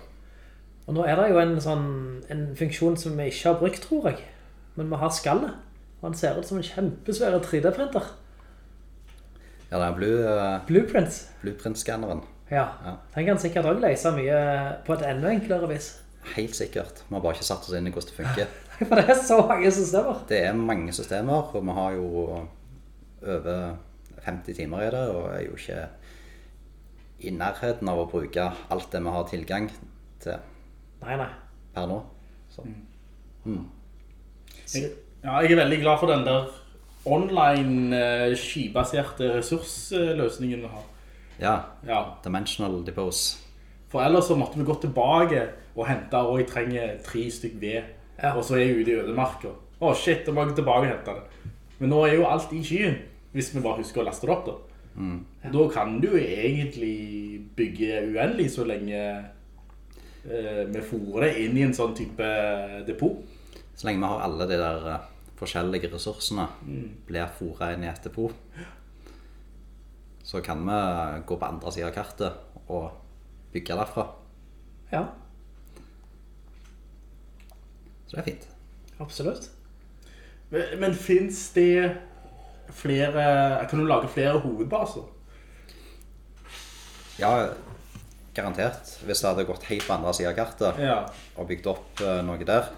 Og nå er det jo en sånn en funksjon som vi ikke har brukt, tror jeg. Men vi har skallet. Og han ser ut som en kjempesvære 3D-printer. Ja, det er blue, uh, Blueprints. blueprint-skanneren. Ja. Ja. Den kan sikkert også løse mye på et enda enklere vis. Helt sikkert. Vi har bare ikke satt oss inn i hvordan det funker. [laughs] For det er så mange systemer. Det er mange systemer, og vi har jo over 50 timer i det, og er jo ikke i nærheten av å bruke alt det vi har tilgang til Nei, nei. per nå. Så. jeg, ja, jeg er veldig glad for den der online eh, skybaserte ressursløsningen vi har. Ja, Ja, Dimensional Depose. For ellers så måtte vi gå tilbake og hente, og jeg trenger tre stykk ved. Ja. Og så er jeg ute i ødemarker. Å shit, da må jeg gå tilbake og hente det. Men nå er jo alt i skyen, hvis vi bare husker å laste det opp da. Mm. Da kan du jo egentlig bygge uendelig så lenge eh, vi fôrer det inn i en sånn type depot. Så lenge vi har alle de der eh, forskjellige ressursene blir fôret inn i et depot, [laughs] så kan vi gå på andre sida av kartet og bygge derfra. Ja, Så det er fint. absolutt. Men, men finnes det flere Kan du lage flere hovedbaser? Ja, garantert. Hvis det hadde gått helt på andre sida av kartet Ja. og bygd opp eh, noe der.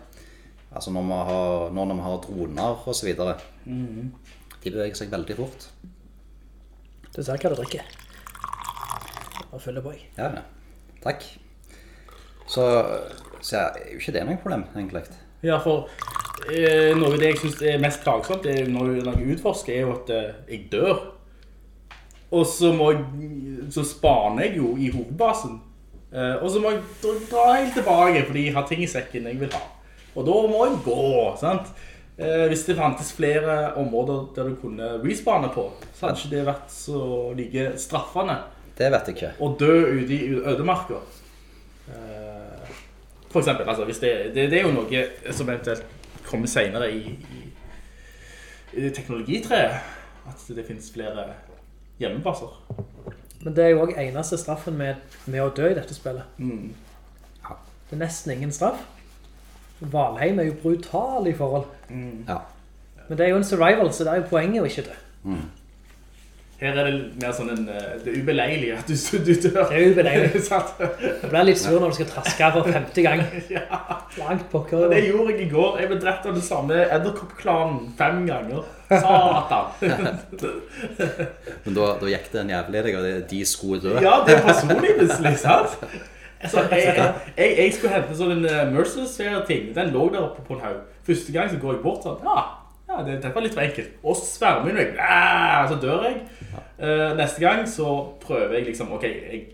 Altså når vi har, nå når vi har droner så videre. De beveger seg veldig fort. Du ser hva du drikker. Og følger på, jeg. Ja, ja. Takk. Så, så er jo ikke det noe problem, egentlig. Ja, for eh, noe av det jeg synes er mest plagsomt det er når når jeg utforsker, er jo at eh, jeg dør. Og så må jeg, så spaner jeg jo i hovedbasen. Eh, og så må jeg dra, dra helt tilbake, fordi jeg har ting i sekken jeg vil ha. Og da må jeg gå, sant? Eh, hvis det fantes flere områder der du kunne respawne på, så hadde ikke det vært så like straffende Det vet jeg ikke. å dø ute i ødemarker. Eh, For eksempel, altså, hvis det, det, det er jo noe som eventuelt kommer senere i, i, i teknologitreet, at det finnes flere hjemmebaser. Men det er jo også eneste straffen med, med å dø i dette spillet. Mm. Det er nesten ingen straff. Valheim er jo brutal i forhold. Ja. Men det er jo en survival, så det er jo poenget å ikke dø. Her er det mer sånn en, eh, det ubeleilige at du, du dør. Det er ubeleilig. [laughs] Jeg blir litt sur når du skal traske for 50 gang. [laughs] Langt pokker. det gjorde jeg i går. Jeg ble drept av det samme edderkoppklanen fem ganger. Satan! [laughs] Men da, da gikk det en jævlig deg, og det, de skulle dø. Ja, det er personlig plutselig, sant? Så jeg, jeg, jeg skulle hente sånn en uh, Mercer-ting. Den lå der oppe på en haug. Første gang så går jeg bort sånn, ja, ja det, det var litt for enkelt. Og svermer jeg ah, så dør jeg. Uh, neste gang så prøver jeg liksom, ok, jeg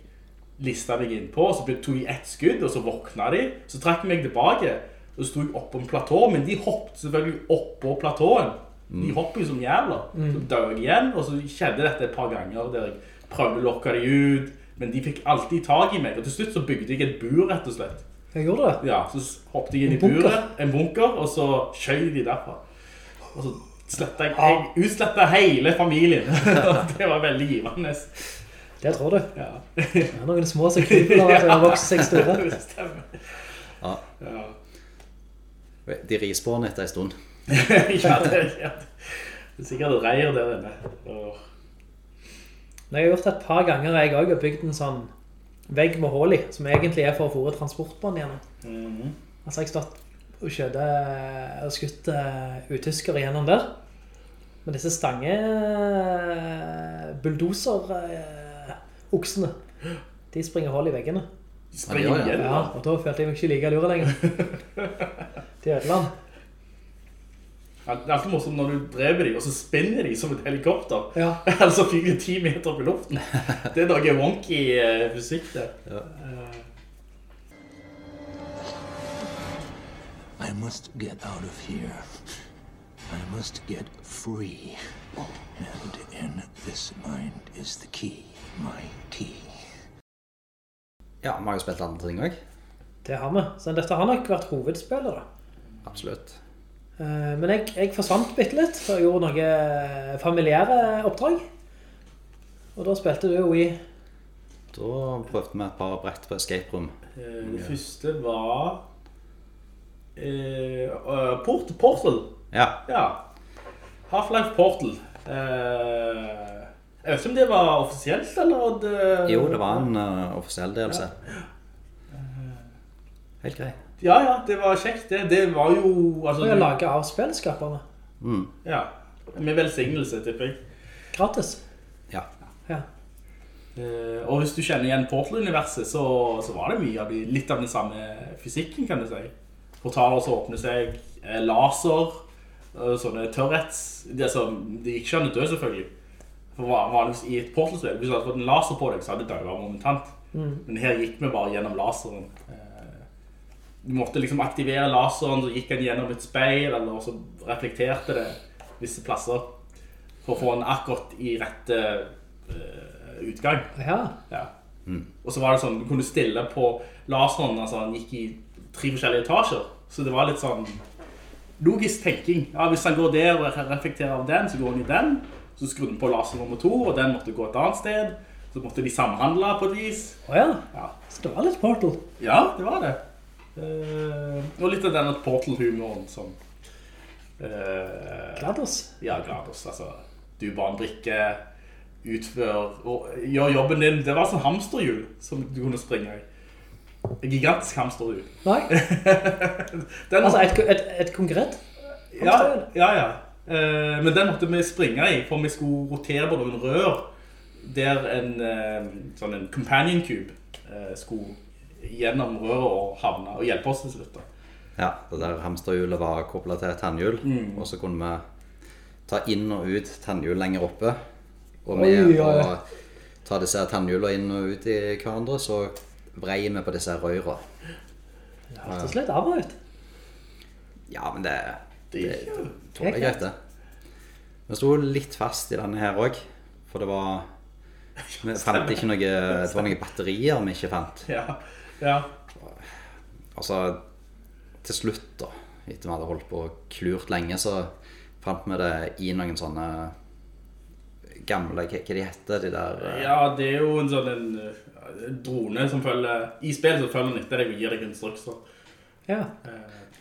listet meg inn på, så tok jeg ett skudd, og så våkna de. Så trakk jeg meg tilbake, Og så sto jeg oppe på en platå, men de hoppet selvfølgelig opp på platåen. De hopper jo som jævla. Så døde jeg igjen, og så skjedde dette et par ganger der jeg prøvde å lokke de ut, men de fikk alltid tag i meg. Og til slutt så bygde jeg et bur, rett og slett. Jeg gjorde det. Ja, så hoppet jeg inn i En buret, en bunker, og så skjøy de derfra. Og så slettet jeg, jeg utslettet hele familien. [laughs] det var veldig givende. Det tror du. Ja. Det er noen små som kryper når de har [laughs] vokst seg store. [laughs] Det stemmer. Ja. Ja. De rispårene etter en stund. ja, det, ja. det er sikkert reier der inne. Åh. jeg har gjort det et par ganger, jeg også har bygd en sånn vegg med hål i, som egentlig er for å få transportbånd gjennom. Mhm. Altså jeg har stått og kjødde og skutt uh, utyskere gjennom der. Men disse stange bulldoser uh, oksene, de springer hål i veggene. Springer. Ja, og da følte jeg meg ikke like lure lenger. De ødela den. Det er alltid morsomt når du dreper dem, og så spinner de som et helikopter. Ja. [laughs] altså de ti meter opp i luften. Det er noe wonky eh, fysikk der. Ja. I must get out of here. I must get free. And in this mind is the key, my key. Ja, vi har jo spilt andre ting òg. Det har vi. Så dette har nok vært hovedspillet da. Absolutt. Eh, Men jeg, jeg forsvant bitte litt, for jeg gjorde noen familiære oppdrag. Og da spilte du jo i Da prøvde vi et par brett på escape room. eh, det første var eh, eh, Port Portal. Ja, Ja. Half-Life Portal. Eh, jeg vet ikke om det var offisielt, eller det... jo, det var en uh, offisiell delelse. Helt grei. Ja, ja, det var kjekt. Det, det var jo... Altså, var jeg laget av spillskaperne. Ja, med velsignelse, tipper jeg. Gratis. Ja. Ja. Uh, og hvis du kjenner igjen Portal-universet, så, så var det mye av de, litt av den samme fysikken, kan du si. Portaler som åpner seg, eh, laser, eh, sånne turrets. Det, som, de gikk ikke an å dø, selvfølgelig. For vanligvis i et Portal-spill, hvis du hadde fått en laser på deg, så hadde det dødd momentant. Men her gikk vi bare gjennom laseren. Eh, Du måtte liksom aktivere laseren, så gikk den gjennom et speil, eller så reflekterte det visse plasser for å få den akkurat i rette uh, utgang. Ja. Ja. Og så var det sånn, du kunne stille på laseren, altså han gikk i tre forskjellige etasjer. Så det var litt sånn logisk tenking. Ja, hvis han går der og reflekterer av den, så går han i den. Så skrudde han på laser nummer to, og den måtte gå et annet sted. Så måtte de samhandle på et vis. Åja, Ja, så det var litt Portal. ja det var det. Eh, og litt av denne portal-humoren som... uh, Glados. ja, GLaDOS. Altså, du bare en brikke, utfør og gjør jobben din. Det var sånn hamsterhjul som du kunne springe i. En gigantisk hamsterhjul. Nei, [laughs] Den, altså et, et, et konkret. ja, ja, ja. Uh, men den måtte vi springe i, for vi skulle rotere på noen rør der en eh, sånn en companion cube eh, skulle gjennom røret og havne og hjelpe oss til slutt. da. Ja, det der hamsterhjulet var kobla til tannhjul, mm. og så kunne vi ta inn og ut tannhjul lenger oppe. Og med Oi, ja, ja. å ta disse tannhjulene inn og ut i hverandre, så vrei vi på disse røyra. Det hørtes litt av ut. Ja, men det, Det det, det tåler greit, det. Vi sto litt fast i denne her òg, for det var [laughs] Vi fant ikke noe Det var noen batterier vi ikke fant. Ja, ja. Altså, til slutt, da, etter vi hadde holdt på og klurt lenge, så fant vi det i noen sånne gamle Hva hva de heter de der eh, ja, det er jo en sånn en, eh, drone som følger I spillet så følger den etter deg og gir deg instrukser. Ja,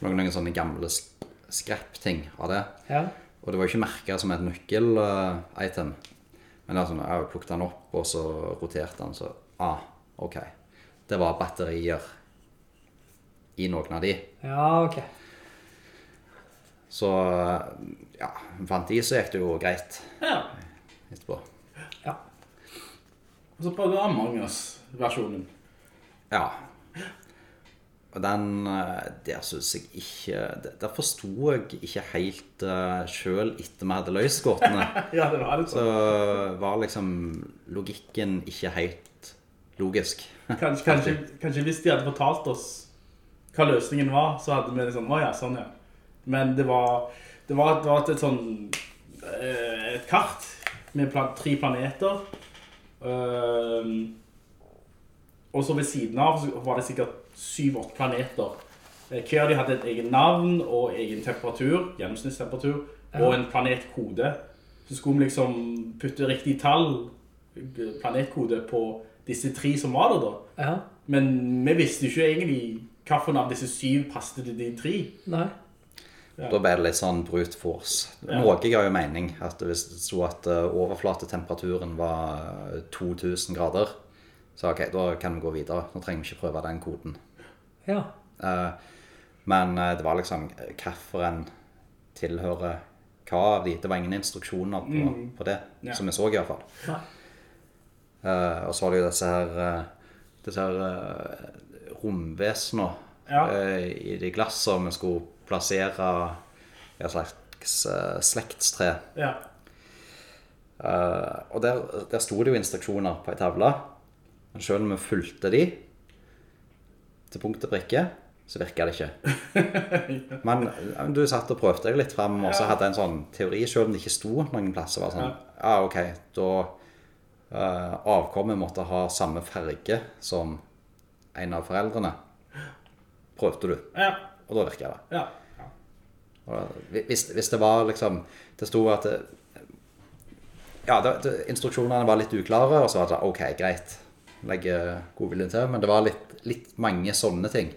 noen, noen sånne gamle sk- skreppting av det. ja. Og det var jo ikke merka som et nøkkel-item. Men det er sånn, jeg plukket den opp, og så roterte den, så Ah, OK. Det var batterier i noen av de. Ja, ok. Så ja, fant de, så gikk det jo greit Ja. etterpå. Ja. Og så prøvde Among Us-versjonen. Ja. Og den eh, Der syns jeg ikke Der forsto jeg ikke helt uh, sjøl etter vi hadde løst gåtene. [laughs] Ja, det var litt Så så var liksom logikken ikke helt logisk. Kanskje, [laughs] kanskje, kanskje hvis de hadde fortalt oss hva løsningen var, så hadde vi liksom, å ja, sånn ja. Men det var, det var, det var et sånn, eh, et kart med plan tre planeter. Um, og så ved siden av var det sikkert syv-åtte planeter. Eh, Hver av de hadde et egen navn og egen temperatur, gjennomsnittstemperatur, og en planetkode. Så skulle vi liksom putte riktig tall, planetkode, på disse tre som var der da. Ja. Men vi visste ikke egentlig hvilken av disse syv passet til de tre. Nei. Da ble det litt sånn brute force. Ja. Noe ga jo mening. At hvis det sto at eh, overflatetemperaturen var eh, 2000 grader, så ok, da kan vi gå videre. Nå trenger vi ikke prøve den koden. Ja. Eh, men eh, det var liksom eh, hvilken tilhører hva av de. Det var ingen instruksjoner på, på det, Mm. Ja. som vi så i hvert Eh, og så var det jo disse her, eh, disse her eh, romvesener Ja. i de glassene vi skulle plassere i et slags slektstre. Ja. Og der, der sto det jo instruksjoner på ei tavle. Men selv om vi fulgte de til punkt og prikke, så virka det ikke. [laughs] Men du satt og prøvde deg litt fram, og så hadde jeg en sånn teori, selv om det ikke sto noen plasser. var sånn, ja, ok, da uh, avkommet måtte ha samme farge som en av foreldrene. Prøvde du, Ja. og da virka det. Ja. Og Hvis, hvis det var liksom Det sto at det, Ja, det, det, instruksjonene var litt uklare, og så var det sånn, OK, greit. Legger godviljen til. Men det var litt, litt mange sånne ting.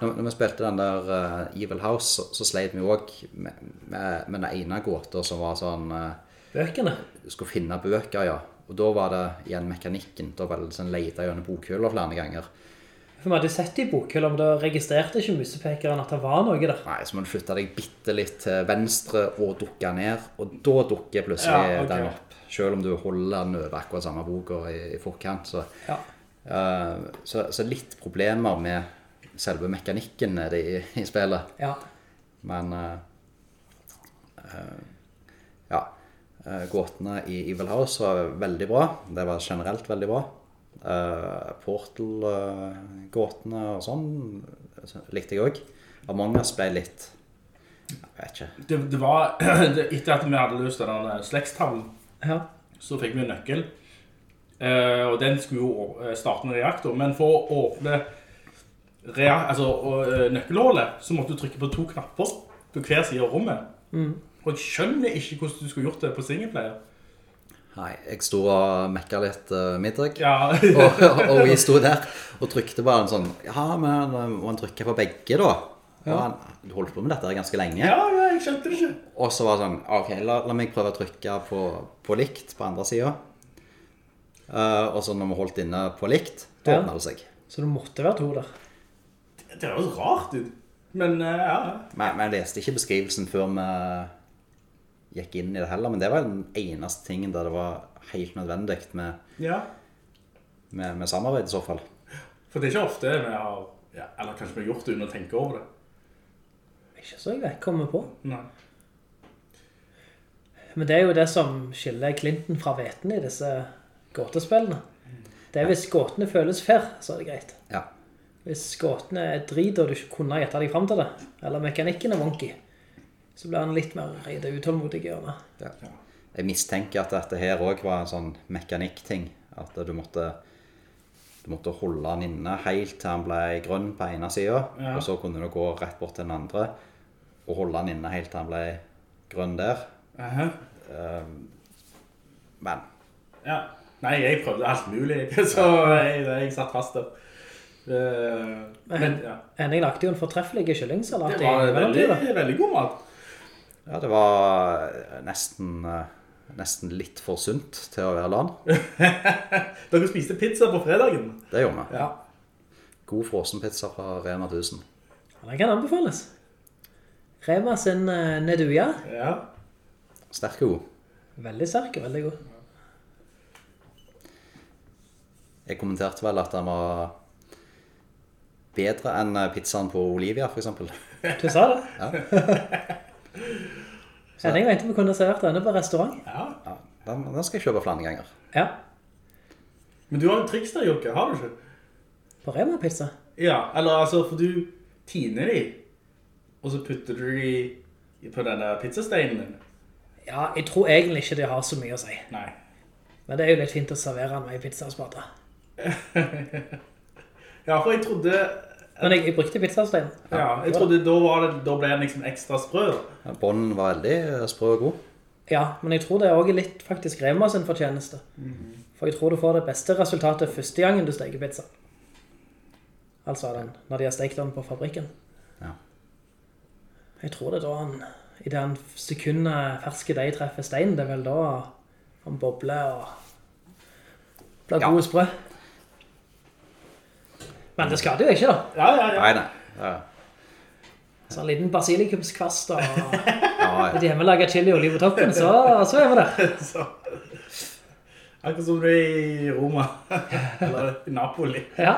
Når, når vi spilte den der uh, Evil House, så, så sleit vi òg med, med, med den ene gåta som var sånn uh, Bøkene. Du skulle finne bøker, ja. Og da var det igjen mekanikken. Da var det sånn leita gjennom bokhylla flere ganger. For vi hadde sett i bokhylla, men da registrerte ikke musepekeren at det var noe der. Nei, så må du flytte deg bitte litt til venstre og dukke ned, og da dukker plutselig Ja, okay. den opp. Selv om du holder den over akkurat samme boka i, i forkant. Så, Ja. uh, så, så litt problemer med selve mekanikken er det i, i spillet. Ja. Men uh, uh, ja. Eh, gåtene i Evil House var veldig bra. Det var generelt veldig bra. Uh, Portal-gåtene og sånn likte jeg òg. Among us ble litt Jeg vet ikke. Det, det var, [clears throat] etter at vi hadde løst den slektstavlen, ja. så fikk vi en nøkkel. Eh, og den skulle jo starte en reaktor, men for å åpne rea altså, eh, nøkkelhullet, så måtte du trykke på to knapper på hver side av rommet. Og jeg skjønner ikke hvordan du skulle gjort det på singleplayer. Nei, jeg sto og mekka litt uh, middag. Ja, [laughs] og, og vi sto der og trykte bare en sånn Ja, men eh, må en trykke på begge, da? Og han, du holdt på med dette ganske lenge. ja, ja, jeg skjønte det ikke. Og så var det sånn OK, la, la meg prøve å trykke på, på likt på andre sida. og så når vi holdt inne på likt, da Ja. åpna det seg. Så det måtte være to der. Det høres rart ut. Men uh, ja, Men, men jeg leste ikke beskrivelsen før vi gikk inn i det heller. Men det var den eneste tingen der det var helt nødvendig med, ja. med, med samarbeid, i så fall. For det er ikke ofte vi har, ja, eller kanskje vi har gjort det uten å tenke over det. Ikke så jeg vet, kommer på. Nei. Men det er jo det som skiller Clinton fra veten i disse gåtespillene. Det er hvis gåtene føles fair, så er det greit. Ja. Hvis gåtene er drit, og du ikke kunne gjette deg frem til det, eller mekanikken er wonky, så blir han litt mer i det utålmodige hjørnet. ja. Jeg mistenker at dette her òg var en sånn mekanikkting. At du måtte, du måtte holde han inne helt til han ble grønn på ene sida. Ja. Og så kunne du gå rett bort til den andre og holde han inne helt til han ble grønn der. Aha. Men Ja. Nei, jeg prøvde alt mulig, [laughs] så jeg, jeg satt fast der. Eh, men ja. Henning lagde jo en fortreffelig kyllingsalat Det var veldig, veldig god mat. Ja, det var nesten, eh, nesten litt for sunt til å være LAN. [laughs] Dere spiste pizza på fredagen. Det gjorde vi. Ja. God frossenpizza fra Rema 1000. Den kan anbefales. Rema sin uh, Neduja, Ja. Sterk og god. veldig sterk og veldig god. Jeg kommenterte vel at den var bedre enn eh, pizzaen på Olivia, for eksempel. Du sa det? Ja. [laughs] Henning mente vi kunne servert denne på restaurant. ja. Ja, den, den skal jeg kjøpe flere ganger. Ja, Men du har en triks der, Jokke, har du ikke? på Rema pizza. Ja, eller altså, for du, tiner de, og så putter du de på denne pizzasteinen din. Ja, jeg tror egentlig ikke det har så mye å si. Nei. Men det er jo litt fint å servere den med i pizzaspater. [laughs] Ja, for jeg trodde, Men jeg, jeg brukte pizzastein. ja, jeg trodde da, var det, da ble den liksom ekstra sprø. Ja, Bånden var veldig eh, sprø og god. Ja, men jeg tror det er også litt faktisk Rema sin fortjeneste. For jeg tror du får det beste resultatet første gangen du steker pizza. Altså den, når de har stekt den på fabrikken. Ja. Jeg tror det er da han, i det sekundet ferske deig treffer stein, det er vel da han bobler og blir Ja. god og sprø. Men det skader jo ikke da. Ja, ja, ja. Nei, nei. Ja, Så en liten basilikumskvast og ja, litt hjemmelaget chili og oliv på toppen, så, så er vi der. [laughs] Så. Akkurat som du er i Roma, eller i Napoli. Ja.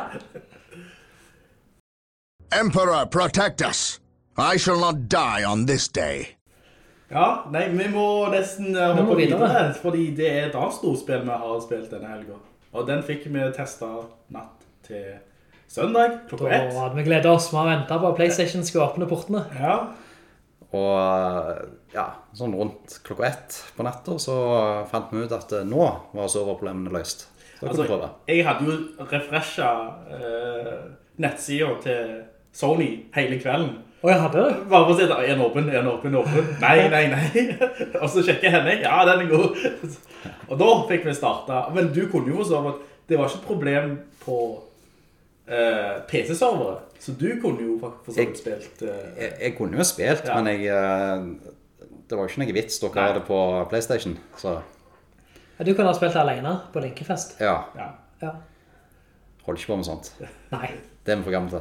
Emperor, protect us! I shall not die on this day. Ja, nei, vi må nesten uh, Vi hoppe videre. videre, fordi det er et annet storspill vi har spilt denne helgen. Og den fikk vi testet natt til søndag, klokka Da ett. hadde vi gledet oss. Vi har ventet på at Playstation skulle åpne portene. Ja, Og eh, ja, sånn rundt klokka ett på natta så fant vi ut at eh, nå var serverproblemene løst. Så da altså, prøve. jeg hadde jo refreshet eh, nettsiden til Sony hele kvelden. Og jeg hadde det. Bare for å si at er den åpen, er den åpen, åpen. Nei, nei, nei. [laughs] Og så sjekker jeg henne, ja, den er god. [laughs] Og da fikk vi startet. Men du kunne jo forstå at det var ikke et problem på eh, PC-servere. Så du kunne jo for for så vidt spilt... Uh, Jeg, jeg kunne jo spilt, Ja. men jeg eh, Det var jo ikke noe vits. Dere Nei. har på PlayStation, så Ja, Du kunne ha spilt alene på Linkefest. ja. ja. Ja. Holder ikke på med sånt. Nei. Det er vi for gamle til.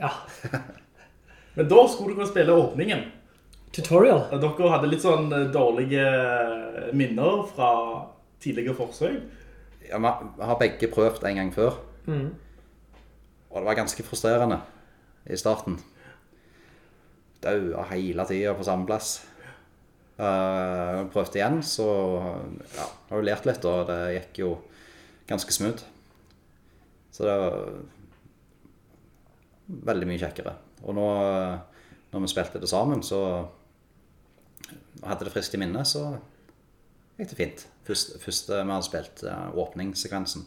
Ja. [laughs] Men da skulle dere spille åpningen. Tutorial. Dere hadde litt sånn dårlige minner fra tidligere forsøk. Ja, Vi har begge prøvd en gang før. Og det var ganske frustrerende i starten. Daua hele tida på samme plass. Uh, prøvde igjen, så ja, har jo lært litt, og det gikk jo ganske smooth. Så det var veldig mye kjekkere. Og nå, når vi spilte det sammen, så hadde det friskt i minnet, så gikk det fint. Først, først eh, vi hadde spilt eh, åpningssekvensen.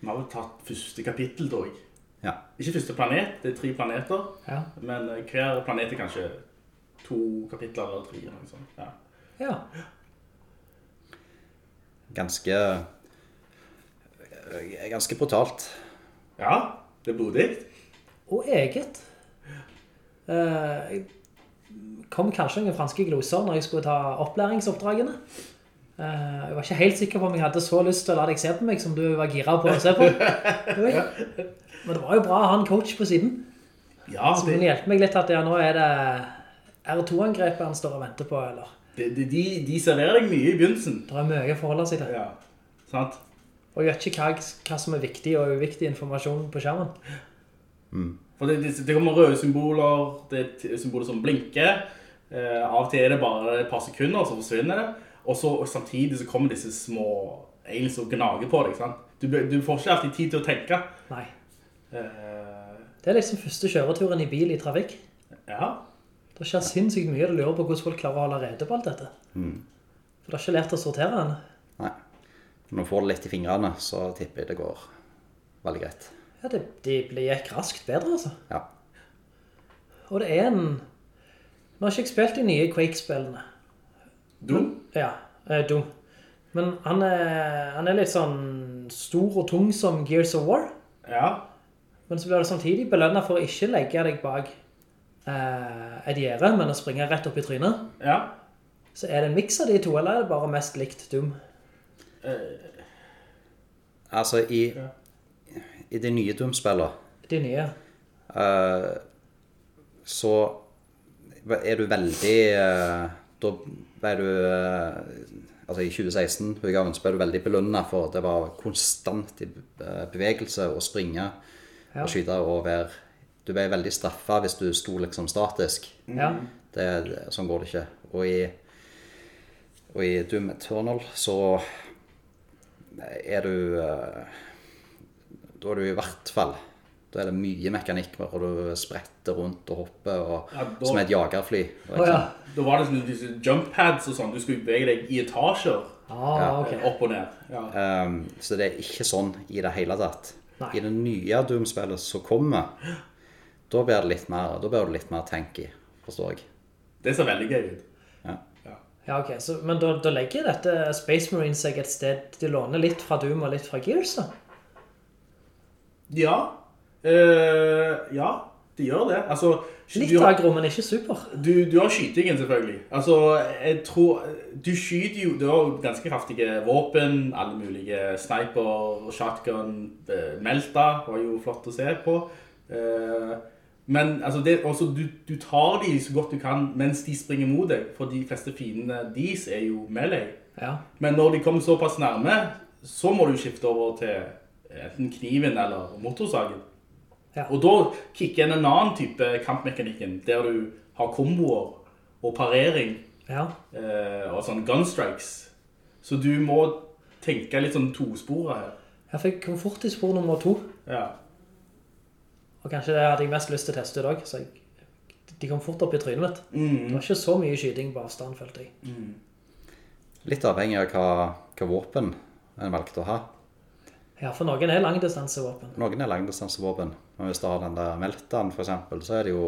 Vi har jo tatt første kapittel, jeg. Ja. Ikke første planet, det er tre planeter. Ja. Men eh, hver planet er kanskje to kapitler eller tre. Eller noe sånt. Ja. ja. Ganske eh, Ganske brutalt. ja, det er blodig. Og eget. Eh, jeg kom kanskje noen franske gloser når jeg skulle ta opplæringsoppdragene. Eh, jeg var ikke helt sikker på om jeg hadde så lyst til å la deg se på meg som du var gira på å se på. [laughs] Men det var jo bra å ha en coach på siden. Ja, Som kunne hjelpe meg litt at ja, nå er det R2-angrepet han står og venter på, eller det, det, de, de serverer deg mye i begynnelsen. det er mye forhold seg til. Ja, sant? Og gjør ikke hva, hva som er viktig og uviktig informasjon på skjermen. For det, det, det kommer røde symboler, det er symboler som blinker. Eh, av og til er det bare et par sekunder, så forsvinner det. Og så og samtidig så kommer disse små aliens og gnager på deg, sant? Du, du får ikke alltid tid til å tenke. Nei. Eh, Det er liksom første kjøreturen i bil i trafikk. ja, Det skjer sinnssykt mye, du lurer på hvordan folk klarer å holde rede på alt dette. For det er ikke lært å sortere henne. Nei. Når du får det litt i fingrene, så tipper jeg det går veldig greit. Ja, det, de gikk raskt bedre, altså. Ja. Og det er en... Nå har ikke jeg spilt de nye Quake-spillene. Doom? Ja, eh, Doom. Men han er, han er litt sånn stor og tung som Gears of War. Ja, Men så blir det samtidig belønnet for å ikke legge deg bak eh, et gjerde, men å springe rett opp i trynet. ja. Så er det en mix av de to, eller er det bare mest likt Doom? Altså, i, i de nye Doom-spillene De nye. eh, så er du veldig eh, Da er du eh, Altså, i 2016-utgaven så ble du veldig belønnet for at det var konstant i eh, bevegelse å springe Ja. og skyte og være Du ble veldig straffa hvis du sto liksom statisk. Ja. Det, sånn går det ikke. Og i, og i Doom Eternal så er du eh, Da er du i hvert fall Da er det mye mekanikk hvor du spretter rundt og hopper, og, Ja, da- som et jagerfly. Og Å ja. Da var det som disse jump pads og sånn. Du skulle bevege deg i etasjer. Ah, ja. okay. Opp og ned. Ja. Um, så det er ikke sånn i det hele tatt. Nei. I det nye Doom-spillet som kommer, da blir det litt mer, da blir det litt mer tanky, forstår jeg. Det ser veldig gøy ut. Ja, ok. Så, men da, da legger dette Space Marine seg et sted de låner litt fra Doom og litt fra Gears, da? Ja. Uh, ja, de gjør det. Altså, Litt aggro, men ikke super. Du, du har skytingen selvfølgelig. Altså, jeg tror Du skyter jo Du har ganske kraftige våpen. Alle mulige sniper, shotgun, eh, melta var jo flott å se på. Eh, men altså, det, også, du, du tar de så godt du kan mens de springer mot deg. For de fleste fiendene deres er jo melee. Ja. Men når de kommer såpass nærme, så må du skifte over til enten kniven eller motorsagen. Ja. Og da kicker en en annen type kampmekanikken, der du har komboer og parering Ja. eh, og sånn gunstrikes. Så du må tenke litt sånn tosporet her. Jeg fikk komfort i spor nummer to. Ja. Og kanskje det hadde jeg mest lyst til å teste i dag, så jeg, de kom fort opp i trynet mitt. Det var ikke så mye skyting på avstand, følte jeg. Litt avhengig av hva, hva våpen en valgte å ha. Ja, for noen er langdistansevåpen. Noen er langdistansevåpen, men hvis du har den der melteren, eksempel, så er det jo,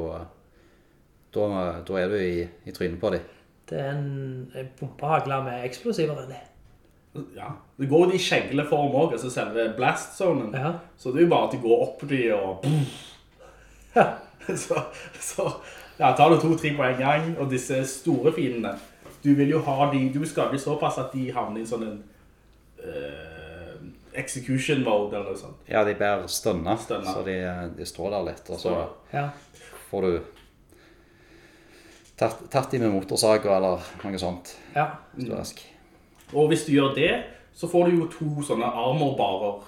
da, da er du i, i trynet på dem. Det er en, en pumpehagla med eksplosiver inni. ja. Det går jo i kjegleform også, altså selve blast-zonen. Ja. Så det er jo bare at de går opp på de og... Ja. [laughs] så, så ja, tar du to-tre på en gang, og disse store fiendene, du vil jo ha de, du skal bli såpass at de havner i sånn en eh, execution mode eller noe sånt. Ja, de blir stønna, Stønna. så de, de står der litt, og så Ja. får du tatt, tatt de med motorsager eller noe sånt. Ja. Hvis du er rask. Og hvis du gjør det, så får du jo to sånne armorbarer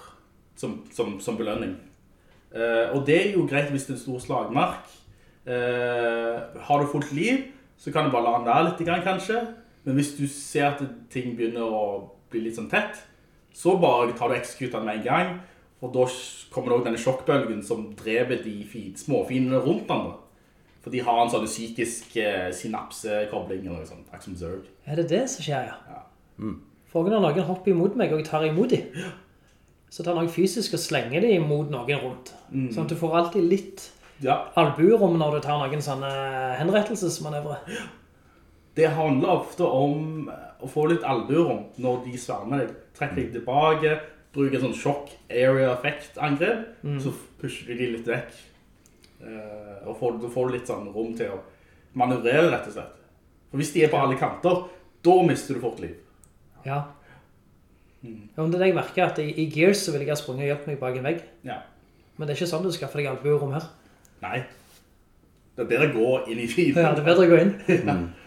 som, som, som belønning. Uh, og det er jo greit hvis det er en stor slagmark. Uh, har du fullt liv, så kan du bare la den der litt kanskje. Men hvis du ser at ting begynner å bli litt sånn tett, så bare tar du execute med en gang. Og da kommer det også denne sjokkbølgen som dreper de fi- småfinene rundt den. da. For de har en sånn psykisk eh, synapsekobling eller noe sånt. takk som Zerg. Er det det som skjer, ja? For når noen hopper imot meg, og jeg tar imot dem, så tar noen fysisk og slenger dem imot noen rundt. Sånn at du får alltid litt Ja, albuerom når du tar noen sånne henrettelsesmanøvre. [laughs] Det handler ofte om å få litt albuerom når de svermer deg. Trekker deg tilbake, bruker en sånn shock area effect-angrep, så pusher de de litt vekk. Uh, og får, da får du litt sånn rom til å manøvrere, rett og slett. For hvis de er på alle kanter, da mister du fort liv. Ja. Ja, men det er det jeg merker, at i, i Gears så vil jeg ha sprunget og hjulpet meg bak en vegg. Ja. Men det er ikke sånn du skaffer deg albuerom her. Nei. Det er bedre å gå inn i fienden. Ja, det er bedre å gå inn. Eh, [laughs]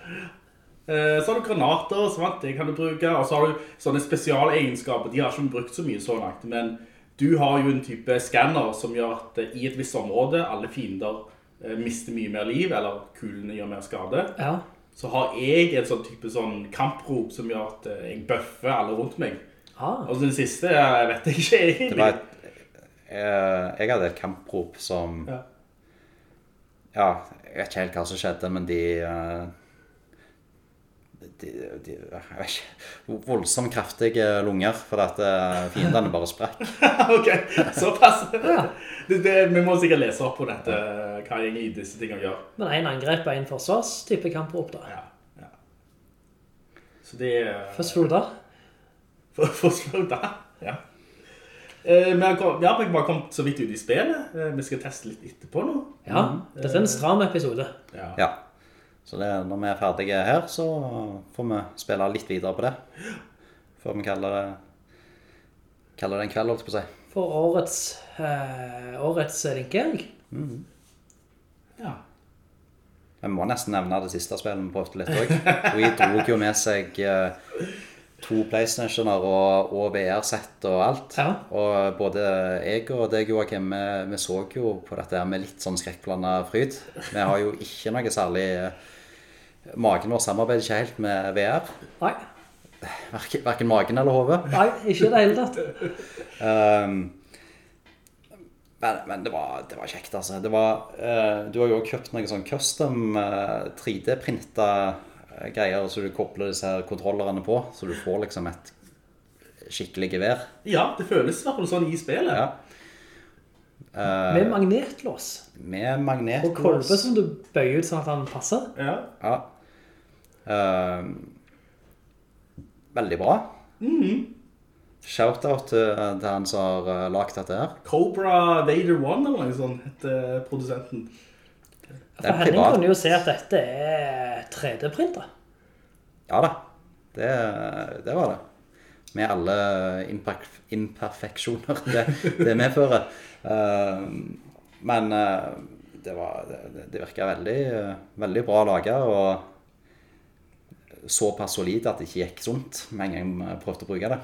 Så har du granater, sant? det kan du bruke. Og så har du sånne spesialegenskaper. De har ikke brukt så mye så langt. Men du har jo en type scanner som gjør at eh, i et visst område alle fiender eh, mister mye mer liv, eller kulene gjør mer skade. Ja. Så har jeg en sånn type sånn kamprop som gjør at eh, jeg bøffer alle rundt meg. Ah, Og den siste jeg vet jeg ikke egentlig. Det var et, eh, jeg hadde et kamprop som Ja. Ja, jeg vet ikke helt hva som skjedde, men de eh, de, de jeg vet ikke, Voldsomt kraftige lunger, fordi at eh, fiendene bare sprakk. [laughs] ok, såpass. det, det, vi må sikkert lese opp på dette, hva egentlig disse tingene gjør. men en angrep og en forsvarstype kamprop da. Ja, ja. Så det er... Først du der. For, forslag da, ja. Eh, vi, har, kom- vi har bare kommet så vidt ut i spillet. Eh, vi skal teste litt etterpå nå. Ja, dette er en stram episode. Ja. Ja. Så det, når vi er ferdige her, så får vi spille litt videre på det. Før vi kaller det Kaller det en kveld, holdt på å si. For årets, eh, årets linkehelg. ja. Jeg må nesten nevne det siste spillet vi prøvde litt òg. Vi dro jo med seg eh, to PlayStationer og, og VR-sett og alt. Ja. Og både jeg og deg, Joakim, vi, vi så jo på dette med litt sånn skrekkblanda fryd. Vi har jo ikke noe særlig eh, Magen vår samarbeider ikke helt med VR. Nei, Verken, verken magen eller hodet. nei, ikke i det hele tatt. Um, Men, men det, var, det var kjekt, altså. Det var, uh, du har jo også kjøpt noen sånn custom uh, 3D-printa eh, greier, så du kobler disse her kontrollerne på, så du får liksom et skikkelig gevær. Ja, det føles i hvert fall sånn i spillet. Ja. Med magnetlås. Med magnetlås. Og kolbe som du bøyer ut sånn at han passer. Ja. Ja. Eh, veldig bra. Shout-out til, til han som har lagd lagt dette her. Cobra Vader One eller noe sånt heter produsenten. Det For Henning kunne jo se at dette er 3D-printer. Ja da, det, det var det. Med alle imperf imperfeksjoner det, det medfører. Eh, men eh, det, var, det, det virka veldig, eh, veldig bra laga, og såpass solid at det ikke gikk sunt med en gang vi prøvde å bruke det.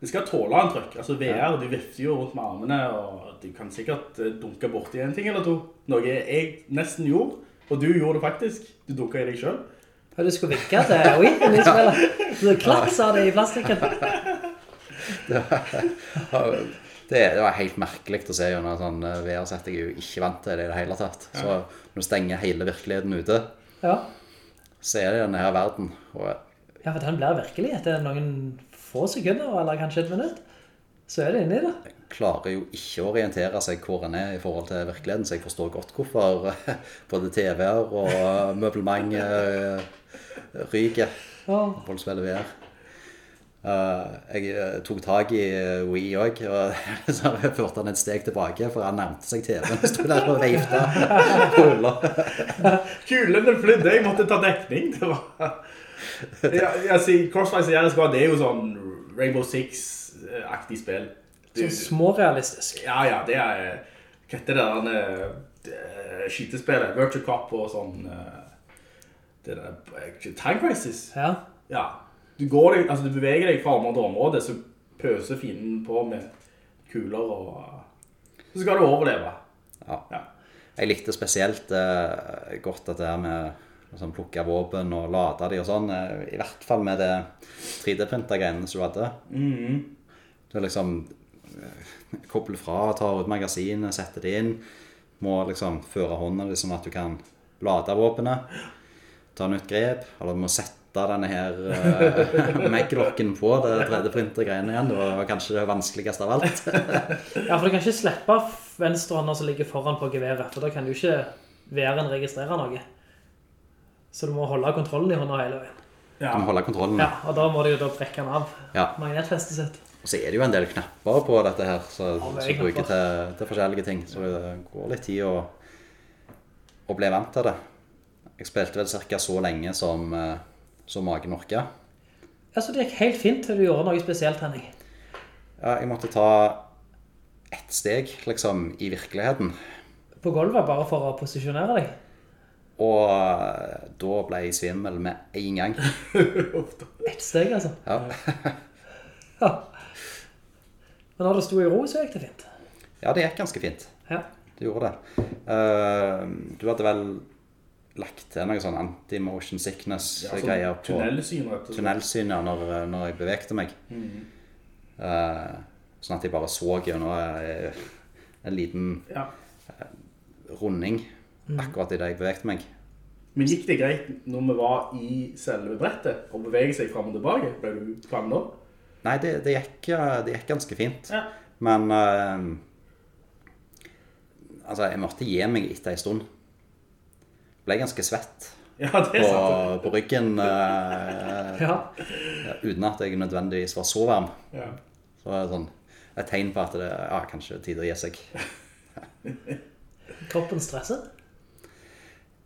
Det skal tåle en trykk. Altså VR, du vifter jo rundt med armene, og du kan sikkert eh, dunke borti en ting eller to. Noe jeg nesten gjorde, og du gjorde det faktisk. Du dunket i deg selv. Ja, du skulle vinke til Wii i spillet. Så klakk sa det i plastikken. [laughs] Det, var, det var helt merkelig å se gjennom sånn eh, VR-sett. Jeg er jo ikke vant til det i det hele tatt. Så når du stenger hele virkeligheten ute, Ja. Så er det denne her verden. Og ja, for den blir virkelig etter noen få sekunder, eller kanskje et minutt. Så er det inni det. klarer jo ikke å orientere seg hvor en er i forhold til virkeligheten, så jeg forstår godt hvorfor [laughs] både TV-er og møbelmang eh, ryker Ja. folk spiller VR. Eh, jeg eh, tok tak i eh, Wii òg, og [laughs] så førte han et steg tilbake, for han nærmte seg TV-en og sto der og veifta på huller. [laughs] Kulene flydde, jeg måtte ta dekning. Det var... Ja, jeg sier, Crossfire Sierras det er jo sånn Rainbow Six-aktig spill. Så smårealistisk. Ja, ja, det er... Hva heter det der uh, skytespillet? Virtual Cop og sånn... Uh, Det der... eh, Time Crisis? Ja. Ja. Du, går altså, du beveger deg fra område til område, så pøser fienden på med kuler og... Så skal du overleve. Ja. Ja. Jeg likte spesielt eh, godt at det her med liksom, plukke våpen og lade de og sånn, eh, i hvert fall med det 3D-printa-greiene som du hadde. Du liksom eh, kobler fra, tar ut magasinet, setter det inn, må liksom føre hånda di sånn at du kan lade våpenet, ta nytt grep, eller du må sette denne her uh, Meglocken på det 3D-printer-greiene igjen. Det var kanskje det vanskeligste av alt. [laughs] Ja, for du kan ikke slippe venstrehånda som ligger foran på geværet, for da kan du ikke VR-en registrere noe. Så du må holde kontrollen i hånda hele veien. Du må holde kontrollen. Ja, og da må du jo da brekke den av Ja. magnetfestet sitt. Og så er det jo en del knapper på dette her, så, Ja, som bruker til, til forskjellige ting. Så det går litt tid å, å bli vant til det. Jeg spilte vel cirka så lenge som, eh, som magen orka. Ja, så det gikk helt fint til du gjorde noe spesielt, Henning. Ja, jeg måtte ta ett steg, liksom, i virkeligheten. På gulvet, bare for å posisjonere deg. Og eh, da ble jeg svimmel med en gang. [laughs] Ett steg, altså. Ja, [laughs] Ja. Men når det sto i ro, så gikk det fint. ja det gikk ganske fint. Ja. Det gjorde det. Uh, du hadde vel lagt til noe sånn anti-motion sickness-greier Ja, på Tunnelsyn, rett og slett. tunnelsyn ja, når, når jeg bevegte meg. Eh, sånn at jeg bare så gjennom eh, en liten Ja. runding akkurat i det jeg bevegte meg. Men gikk det greit når vi var i selve brettet, og bevege seg frem og tilbake? Ble du kvalm da? Nei, det, det, gikk, eh, det gikk ganske fint. Ja. Men eh, Altså, jeg måtte gi meg etter en stund. Ble ganske svett Ja, det er på, sant. på ryggen [laughs] Uh, Ja. uten at jeg nødvendigvis var så varm. Ja. Så var det sånn et tegn på at det ja, kanskje er tid å gi seg. [laughs] Kroppen stresser.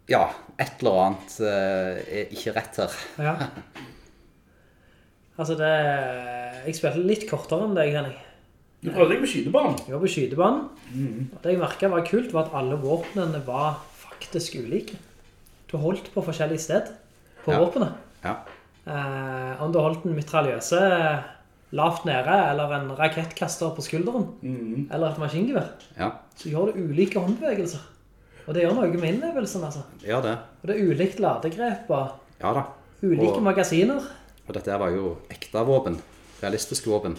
Ja, et eller annet uh, er ikke rett her. Ja. Altså, det Jeg spilte litt kortere enn deg, Henning. Du prøvde deg på skytebanen. Jeg var på skytebanen. Mm. det jeg merket var kult, var at alle våpnene var faktisk ulike. Du har holdt på forskjellige sted på Ja. våpenet. Ja. Eh, om du har holdt en mitraljøse lavt nede, eller en rakettkaster på skulderen, eller et maskingevær, ja. så gjør du ulike håndbevegelser. Og det gjør noe med innlevelsen, altså. Ja, det. Og det er ulikt ladegrep, og Ja da. ulike Og- magasiner. Og dette var jo ekte våpen. Realistiske våpen.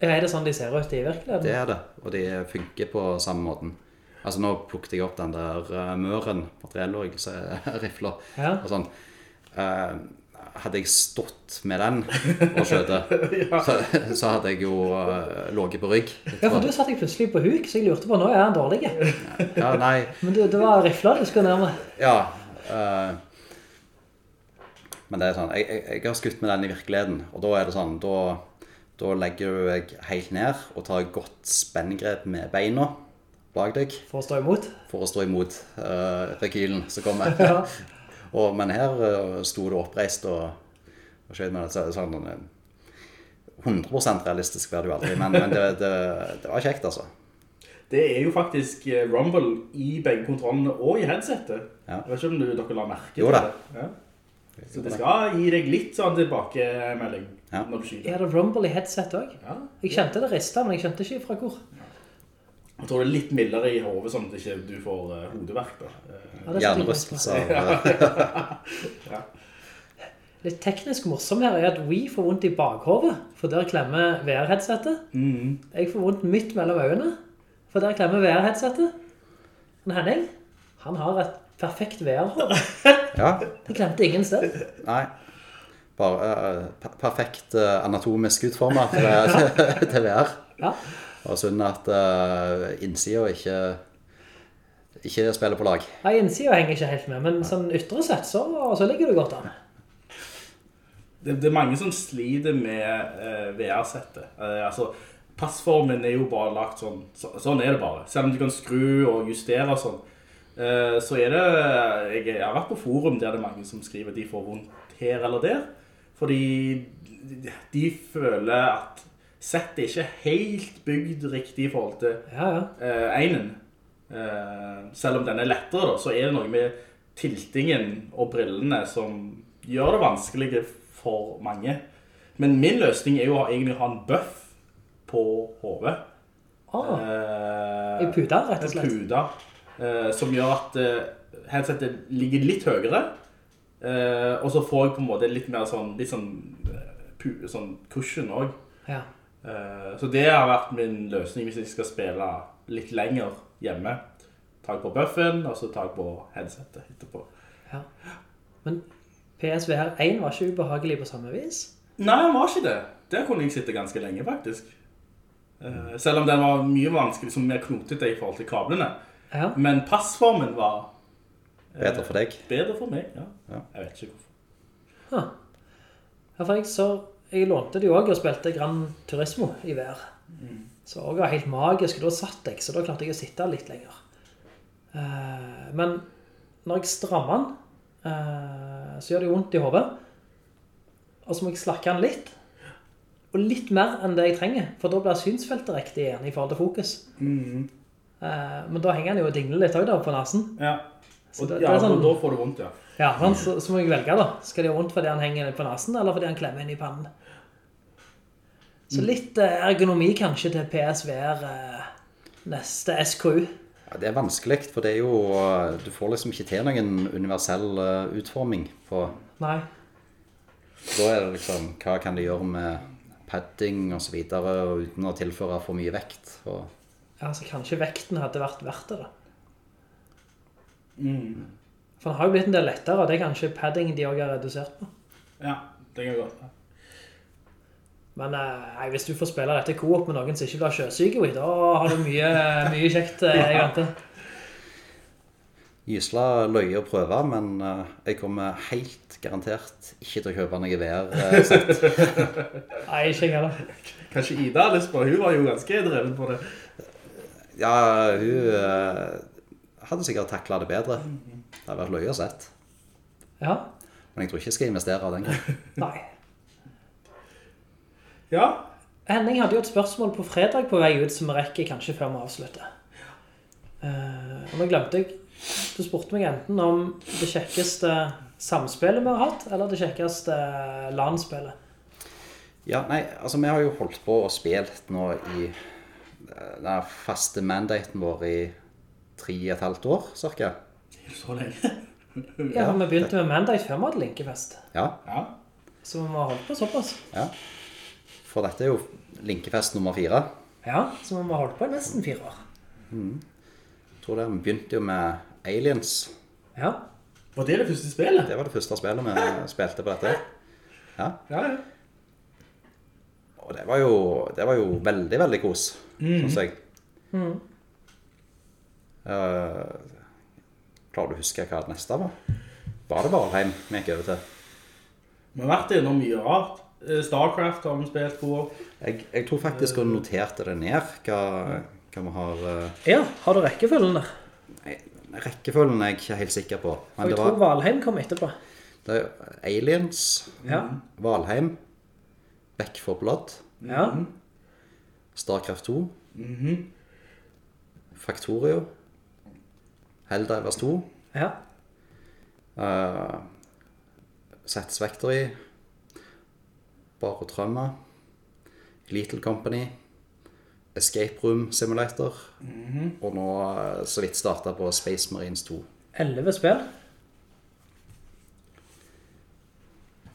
Er det sånn de ser ut i virkeligheten? Det er det, og de funker på samme måten. Altså Nå plukket jeg opp den der uh, Møren materiellrifla [laughs] Ja. og sånn. Uh, hadde jeg stått med den og skjøtet, [laughs] så, så hadde jeg jo uh, ligget på rygg. Ja, for du satt jeg plutselig på huk, så jeg lurte på, nå er han dårlig. Ja, nei, Men det, det var rifla du skulle nærme. ja. Uh, men det er sånn, jeg, jeg, jeg har skutt med den i virkeligheten, og da er det sånn, da, da legger du deg helt ned og tar godt spenngrep med beina bak deg For å stå imot. for å stå imot uh, rekylen som kommer. [laughs] Ja. [laughs] og, men her uh, sto det oppreist og, og skjøt med det. Så, sånn, eh, 100 realistisk var det jo aldri, men, men det, det, det var kjekt, altså. Det er jo faktisk eh, Rumble i begge kontrollene og i headsetet. Ja. Jeg vet ikke om du, dere la merke til Jo da. det. Ja. Så det skal gi deg litt sånn tilbakemelding Ja. når du skyter. Er det rumble i headset òg? Ja. Jeg kjente det rista, men jeg skjønte ikke fra hvor. Jeg tror det er litt mildere i hodet, sånn at ikke du får uh, hodeverk. Eh, Ja, det setter jeg pris på. Hjernerystelse av [laughs] Litt teknisk morsom her er at We får vondt i bakhovet, for der klemmer VR-headsetet. Mm. Jeg får vondt midt mellom øynene, for der klemmer VR-headsetet. Men Henning, han har et perfekt VR-hår. Ja, Det klemte ingen sted. nei. Bare uh, perfekt uh, anatomisk utforma til, [laughs] til VR. Ja. Og synd at uh, innsida ikke, ikke spiller på lag. Nei, innsida henger ikke helt med, men sånn ytre sett så, så ligger du godt an. Det, det er mange som sliter med uh, VR-settet. Uh, altså, passformen er jo bare lagt sånn. Så, sånn er det bare. Selv om du kan skru og justere og sånn. Eh, så er det jeg, jeg har vært på forum der det er mange som skriver at de får vondt her eller der. Fordi de, de føler at settet ikke er helt bygd riktig i forhold til Ja, ja. eh, einen. Eh, selv om den er lettere, da, så er det noe med tiltingen og brillene som gjør det vanskelig for mange. Men min løsning er jo å egentlig ha en buff på hodet. Ah, Eh, I puda, rett og en slett. pude, eh, som gjør at eh, headsetet ligger litt høyere. Eh, og så får jeg på en måte litt mer sånn, litt sånn, eh, pu, sånn cushion også. Ja. Eh, Så det har vært min løsning hvis jeg skal spille litt lenger hjemme. Ta på buffen, og så ta på headsetet etterpå. ja. Men PSVR 1 var ikke ubehagelig på samme vis. Nei, den var ikke det. Der kunne jeg sitte ganske lenge, faktisk. Eh, Selv om den var mye vanskelig, som mer knotete i forhold til kablene. Ja. Men passformen var Bedre for deg. bedre for meg, ja. Ja. Jeg vet ikke hvorfor. Ja, for jeg, så, jeg lånte det jo også og spilte Gran Turismo i VR. Så det var helt magisk, da satt jeg, så da klarte jeg å sitte litt lenger. Uh, men når jeg strammer den, uh, så gjør det jo vondt i hodet. Og så må jeg slakke den litt. Og litt mer enn det jeg trenger, for da blir synsfeltet riktig igjen i forhold til fokus. Eh, men da henger den jo og dingler litt også da på nasen. Ja. Og, det- ja, det sånn- og da får du vondt, ja. Ja, så, så må jeg velge da. Skal det gjøre vondt fordi han henger på nasen, eller fordi han klemmer inn i pannen? Så litt eh, ergonomi kanskje til PSVR eh, neste SKU. Ja, det er vanskelig, for det er jo uh, Du får liksom ikke til noen universell utforming på Nei. Da er det liksom Hva kan de gjøre med padding videre, uten å tilføre for mye vekt? Og, Ja, så kanskje vekten hadde vært verdt det da. For den har jo blitt en del lettere, og det er kanskje padding de også har redusert på. Ja, det kan godt. Men eh, nei, hvis du får spille dette co-op med noen som ikke blir sjøsyke, da har du mye, [laughs] mye kjekt eh, i vente. Gisla løye å prøve, men uh, jeg kommer helt garantert ikke til å kjøpe noe VR-sett. [laughs] Nei, ikke jeg heller. Kanskje Ida har lyst på. Hun var jo ganske drevet på det. ja, hun uh, hadde sikkert taklet det bedre. Det hadde vært løye å sett. Ja, Men jeg tror ikke jeg skal investere av den gangen. nei. Ja, Henning hadde jo et spørsmål på fredag på vei ut som vi rekker kanskje før vi avslutter. Uh, og nå glemte jeg, du spurte meg enten om det kjekkeste samspillet vi har hatt, eller det kjekkeste landspillet. Ja, nei, altså vi har jo holdt på og spilt nå i eh, den faste mandaten vår i tre og et halvt år, cirka. så lenge. Ja, for vi begynte med Mandate før vi hadde Linkefest. Ja, Ja. Så vi har holdt på såpass. ja. For dette er jo Linkefest nummer fire. Ja, som vi har holdt på i nesten fire år. Jeg tror det, vi begynte jo med Aliens. Ja. Var det det første spillet? Det var det første spillet vi spilte på dette. Ja. Ja, ja. Og det var jo, det var jo veldig, veldig kos, synes jeg. Eh, klarer du å huske hva det neste var? Var det Valheim vi gikk over til? Vi har vært innom mye rart. Eh, Starcraft har vi spilt på. Jeg, jeg tror faktisk hun noterte det ned, hva, hva vi har... eh, Ja, har du rekkefølgen der? nei, rekkefølgen er jeg ikke helt sikker på. For Men jeg det tror var Valheim kom etterpå. det er Aliens, Ja. Valheim, Back for Blood, Ja. Starcraft 2, Factorio, Helldivers 2, Ja. uh, Satisfactory, Barotrauma, Little Company, Escape Room Simulator, og nå eh, så vidt startet på Space Marines 2. Elleve spill.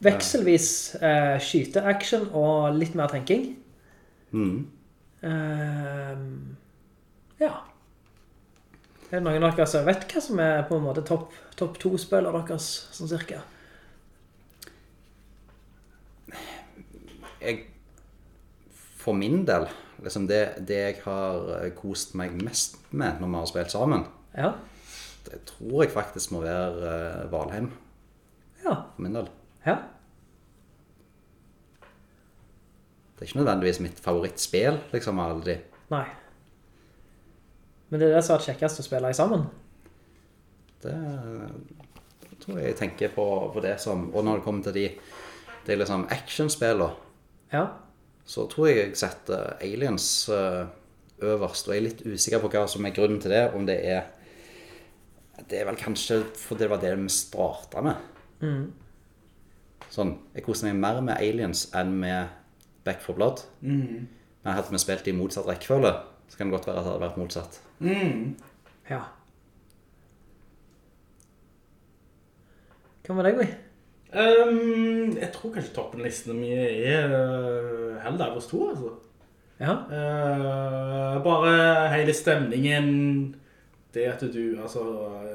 Vekselvis eh, skyteaction og litt mer tenking. Ehm, ja. Er det noen av dere som vet hva som er på en måte topp top to spiller deres, sånn cirka? Jeg, for min del, liksom det, det jeg har eh, kost meg mest med når vi har spilt sammen, Ja. det tror jeg faktisk må være uh, Valheim, Ja. for min del. Ja. Det er ikke nødvendigvis mitt favorittspill, liksom, av alle de. Nei. Men det er det som vært kjekkest å spille i sammen. Det jeg tror jeg tenker på, på det som, og når det kommer til de, de liksom actionspillene, Ja. så tror jeg jeg setter Aliens eh, øverst, og jeg er litt usikker på hva som er grunnen til det, om det er, det er vel kanskje, for det var det vi startet med. Sånn, jeg koser meg mer med Aliens enn med Back for Blood. Men hadde vi spilt i motsatt rekkefølge, så kan det godt være at det hadde vært motsatt. Ja. Hva med deg, Gui? Ehm, jeg tror kanskje toppenlistene mine er uh, hos 2, altså. Ja. Uh, bare hele stemningen, det at du, altså,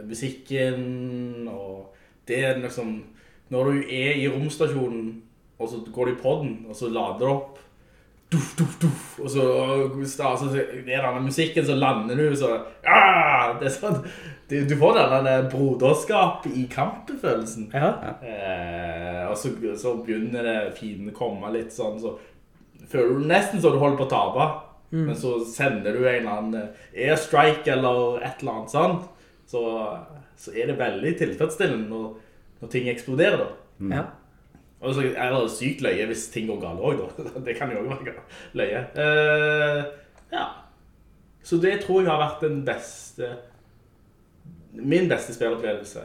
musikken, og det er liksom, når du er i romstasjonen, og så går du i podden, og så lader du opp, duff, duf, duf. og så, starter så det er denne musikken, så lander du, så, ah, det er sånn, du, du får denne broderskap i kampefølelsen. Ja. Eh, og så, så begynner det fiendene å komme litt sånn, så føler du nesten så du holder på å tape. Men så sender du en eller annen eh, airstrike eller et eller annet sånt, så, så er det veldig tilfredsstillende når, når ting eksploderer da. Ja. Og så er det sykt løye hvis ting går galt også da. [laughs] Det kan jo også være løye. Uh, ja. Så det tror jeg har vært den beste, min beste spillopplevelse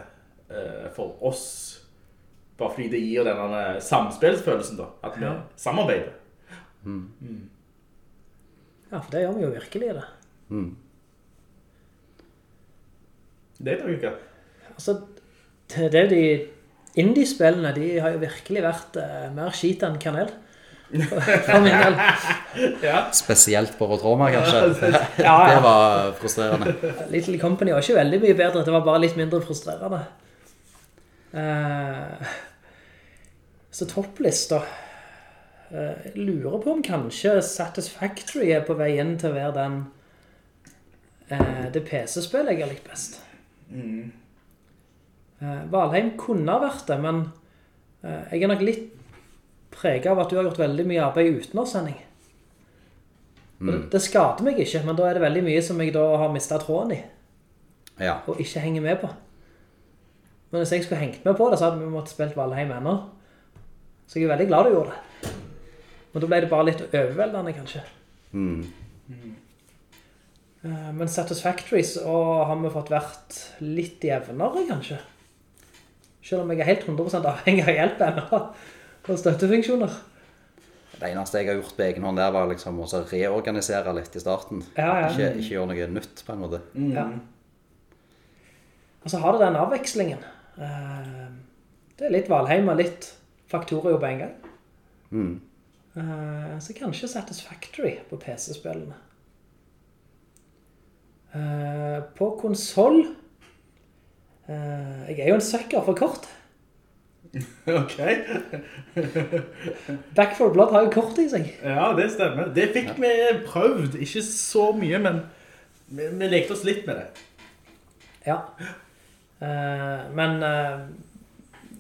uh, for oss. Bare fordi det gir denne samspillsfølelsen da, at vi Ja. samarbeider. ja, for det gjør vi jo virkelig det. Det tror jo ikke. Altså, det det er jo de indie-spillene, de har jo virkelig vært eh, mer skit enn kanel. For min del. [laughs] Spesielt på Rotroma, kanskje. [laughs] Ja, Det var frustrerende. Little Company var ikke veldig mye bedre, det var bare litt mindre frustrerende. Eh, så topplist da. Eh, lurer på om kanskje Satisfactory er på vei inn til å være den eh, det PC-spillet jeg har likt best. Eh, Valheim kunne ha vært det, men eh, jeg er nok litt preget av at du har gjort veldig mye arbeid utenårssending. Og Det, det skader meg ikke, men da er det veldig mye som jeg da har mistet tråden i Ja. og ikke henger med på. Men hvis jeg skulle hengt med på det, så hadde vi måttet spilt Valheim ennå. Så jeg er veldig glad du gjorde det. Men da ble det bare litt overveldende, kanskje. Mm. Men Satisfactories og har vi fått vært litt jevnere, kanskje. Selv om jeg er helt 100% avhengig av hjelp ennå. Og støttefunksjoner. Det eneste jeg har gjort på egen hånd der var liksom å reorganisere litt i starten. Ja, ja. Ikke, ikke gjøre noe nytt på en måte. Ja. Og så har du den avvekslingen. Eh, Det er litt Valheim og litt Faktorio på en gang. Mm. så kanskje Satisfactory på PC-spillene. Eh, på konsol eh, Jeg er jo en søkker for kort. [laughs] Ok. [laughs] Back for Blood har jo kort i seg. Ja, det stemmer. Det fikk vi prøvd. Ikke så mye, men vi, vi lekte oss litt med det. Ja. Uh, men uh,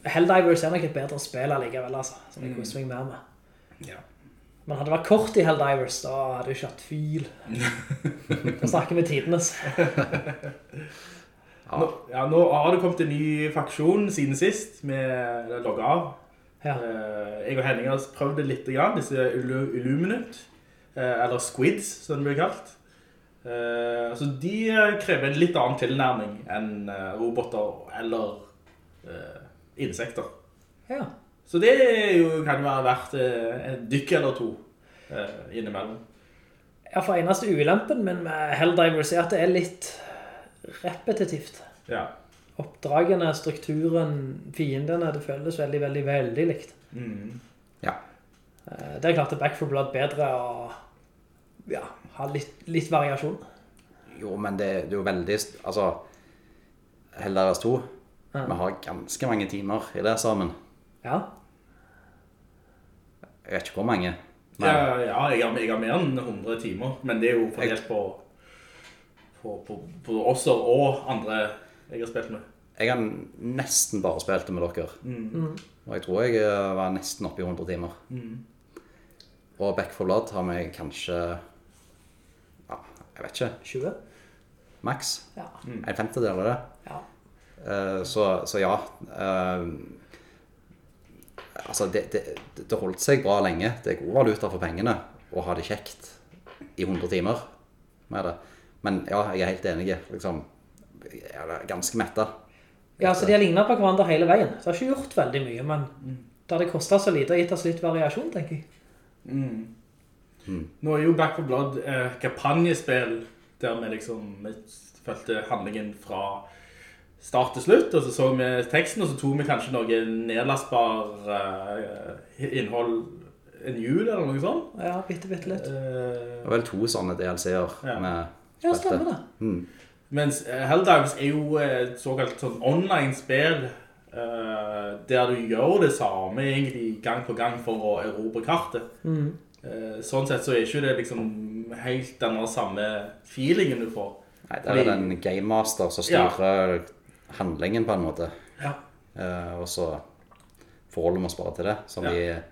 Helldivers er nok et bedre spill allikevel, altså. Som jeg koser meg mer med. Ja. Men hadde det vært kort i Helldivers, da hadde du ikke hatt fyl. [laughs] Da snakker vi tidenes. Nå, ja, nå har det kommet en ny faksjon siden sist med logget av. Ja. Eh, jeg og Henning har prøvd det litt, grann, disse Illuminut Illuminate, eh, eller Squids, som det blir kalt. Eh, altså, de krever en litt annen tilnærming enn roboter eller insekter. Ja. Så det jo, kan jo være verdt en dykk eller to innimellom. Ja, for eneste ulempen min med Helldivers er at det er litt repetitivt. Ja. Oppdragene, strukturen, fiendene, det føles veldig, veldig, veldig likt. Ja. Eh, Det er klart det Back 4 Blood bedre å ja, ha litt, litt variasjon. Jo, men det, det er jo veldig Altså, Helldivers 2 Ja. Vi har ganske mange timer i det sammen. Ja. Jeg vet ikke hvor mange. Men, Ja, ja jeg, har, jeg har mer enn 100 timer, men det er jo fordelt på, på, på, på oss og andre jeg har spilt med. Jeg har nesten bare spilt det med dere. Og jeg tror jeg eh, var nesten oppe i 100 timer. Og Back for Blood har vi kanskje Ja, jeg vet ikke. 20? Maks. Ja. En femtedel av det. Ja. Uh, så, så ja. Uh, altså, det, det, det holdt seg bra lenge. Det er god valuta for pengene å ha det kjekt i 100 timer med det. Men ja, jeg er helt enig. Liksom, jeg er ganske metta. Ja, så de har lignet på hverandre hele veien. Så det har ikke gjort veldig mye, men det hadde kostet så lite og gitt oss litt variasjon, tenker jeg. Nå er jo Back for Blood eh, kampanjespill der vi liksom følte handlingen fra start til slutt, og så så vi teksten, og så tok vi kanskje noe nedlastbar eh, innhold en jul eller noe sånt. Ja, bitte, bitte litt. Eh, Det var vel to sånne DLC-er Ja. med Ja, stemmer det. Mens Helldives er jo eh, et såkalt sånn online-spill eh, der du gjør det samme egentlig gang på gang for å erobre kartet. Eh, sånn sett så er ikke det liksom helt den samme feelingen du får. Nei, det er det en gamemaster som som Ja. handlingen på en måte. Ja. Eh, og så forholder vi oss bare til det, som Ja. de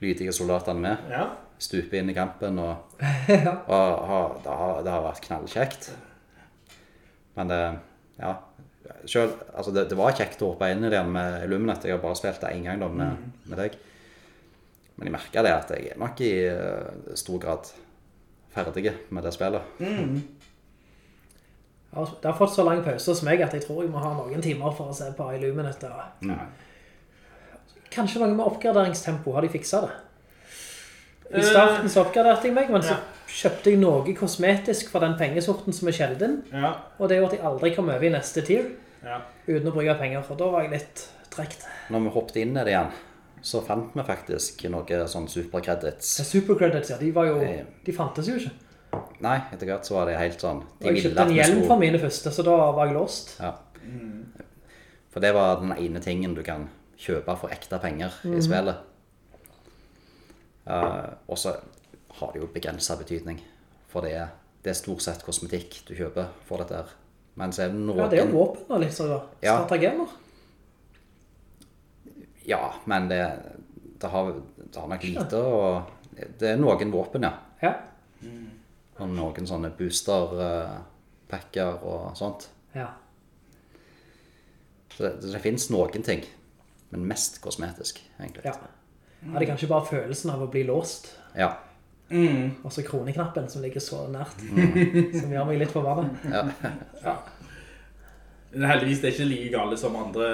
lydige soldatene med. Ja. Stuper inn i kampen, og, [laughs] og og det, har, det har vært knallkjekt. Men det, ja, selv, altså det, det var kjekt å hoppe inn i det med Illuminate. Jeg har bare spilt det en gang da med, med deg. Men jeg merker det at jeg er nok i uh, stor grad ferdig med det spillet. Mm. Det har fått så lang pause hos meg at jeg tror jeg må ha noen timer for å se på Illuminate. Kanskje noe med oppgraderingstempo. Har de fikset det? I starten så oppgraderte jeg meg, men så Ja. kjøpte jeg noe kosmetisk for den pengesorten som er sjelden. Ja. Og det gjorde at jeg aldri kom over i neste tier Ja. uten å bruke penger. Og da var jeg litt trekt. Når vi hoppet inn i det igjen, så fant vi faktisk noe sånn supercredits. Supercredits, ja, de var jo Eh. De fantes jo ikke. Nei, etter hvert så var det helt sånn Og jeg kjøpte en hjelm for mine første, så da var jeg låst. Ja. For det var den ene tingen du kan kjøpe for ekte penger Mhm. i spillet. Eh, og så har det jo begrenset betydning, for det er, det er stort sett kosmetikk du kjøper for dette her. Men så er det noen... Ja, det er jo våpen og litt sånn. Ja. Stratagemer. Ja, men det, det, har, det har nok lite, og det er noen våpen, ja. Ja. Og noen sånne booster-packer og sånt. Ja. Så det, det finnes noen ting, men mest kosmetisk, egentlig. Ja. Hadde kanskje bare følelsen av å bli låst. Ja. Og så kroneknappen som ligger så nært. Mm. [laughs] Som gjør meg litt forbannet. Men heldigvis det er ikke like gale som andre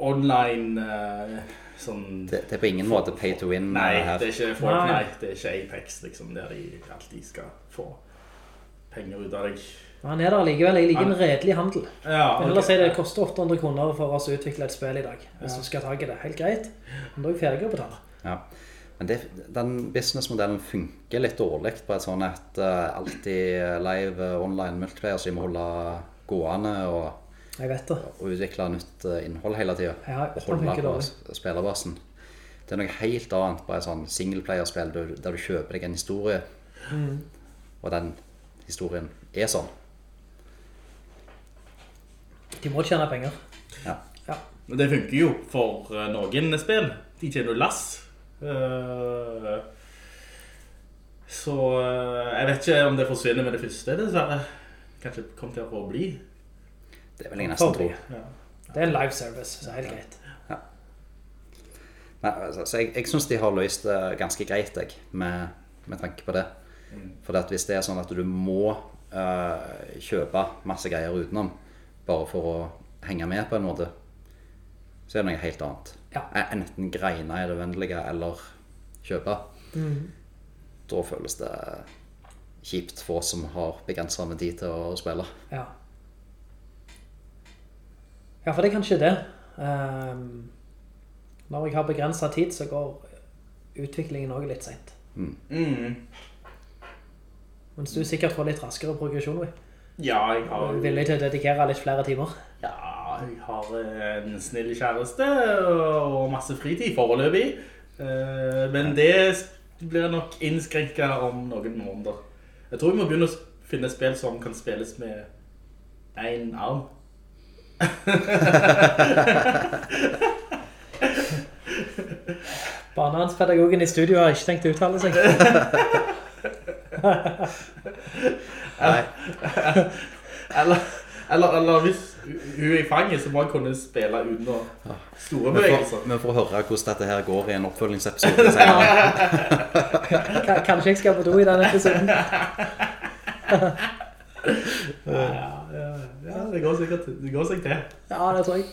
online eh, sånn... Det, det er på ingen måte pay to win Nei, her. det er ikke Fortnite, det er ikke Apex, liksom, der de alltid skal få penger ut av deg. Men han er der likevel. Jeg liker en redelig handel. Ja, Men ellers sier det koster 800 kroner for oss å utvikle et spill i dag. Hvis du skal ta i det. Helt greit. Men da er jeg ferdig å betale. Ja. Men det, den businessmodellen funker litt dårlig på et sånn et uh, alltid live eh, online multiplayer som vi må holde gående og, og utvikle nytt eh, innhold hele tida. Ja, og holde på spillerbasen. Det er noe helt annet på et sånn singleplayerspill der, der du kjøper deg en historie, Mm. og den historien er sånn. De må tjene penger. Ja. Ja. Men det funker jo for eh, noen spill. De tjener jo lass. Eh, Så eh, jeg vet ikke om det forsvinner med det første, dessverre. Kanskje kommer til å bli. Det vil jeg nesten tro. Ja. Det er en live service, så helt greit. Nei, altså, så jeg, jeg syns de har løst det ganske greit, jeg, med, med tanke på det. For hvis det er sånn at du må uh, kjøpe masse greier utenom bare for å henge med på en måte, så er det noe helt annet. Ja. Eh, Enten greine i det vennlige, eller kjøpe. Mm. Da føles det kjipt for oss som har begrensa med tid til å spille. Ja. Ja, for det er kanskje det. Um, når jeg har begrenset tid, så går utviklingen også litt sent. Mm. Mens du sikkert får litt raskere progresjon. Ja, jeg har villig til å dedikere litt flere timer. Ja, jeg har en snill kjæreste og masse fritid foreløpig. Eh, Men det blir nok innskrenket om noen måneder. Jeg tror vi må begynne å finne spill som kan spilles med en arm. [laughs] Barnehanspedagogen i studio har ikke tenkt å uttale seg. [laughs] Nei. Eller, eller, eller hvis hun er i fanget, så må hun kunne spille uten å store bevegelser. vi får høre hvordan dette her går i en oppfølgingsepisode senere. [laughs] Kanskje jeg skal på do i denne episoden. [laughs] Ja, ja, ja, det går sikkert det går sikkert til. Ja, det tror jeg.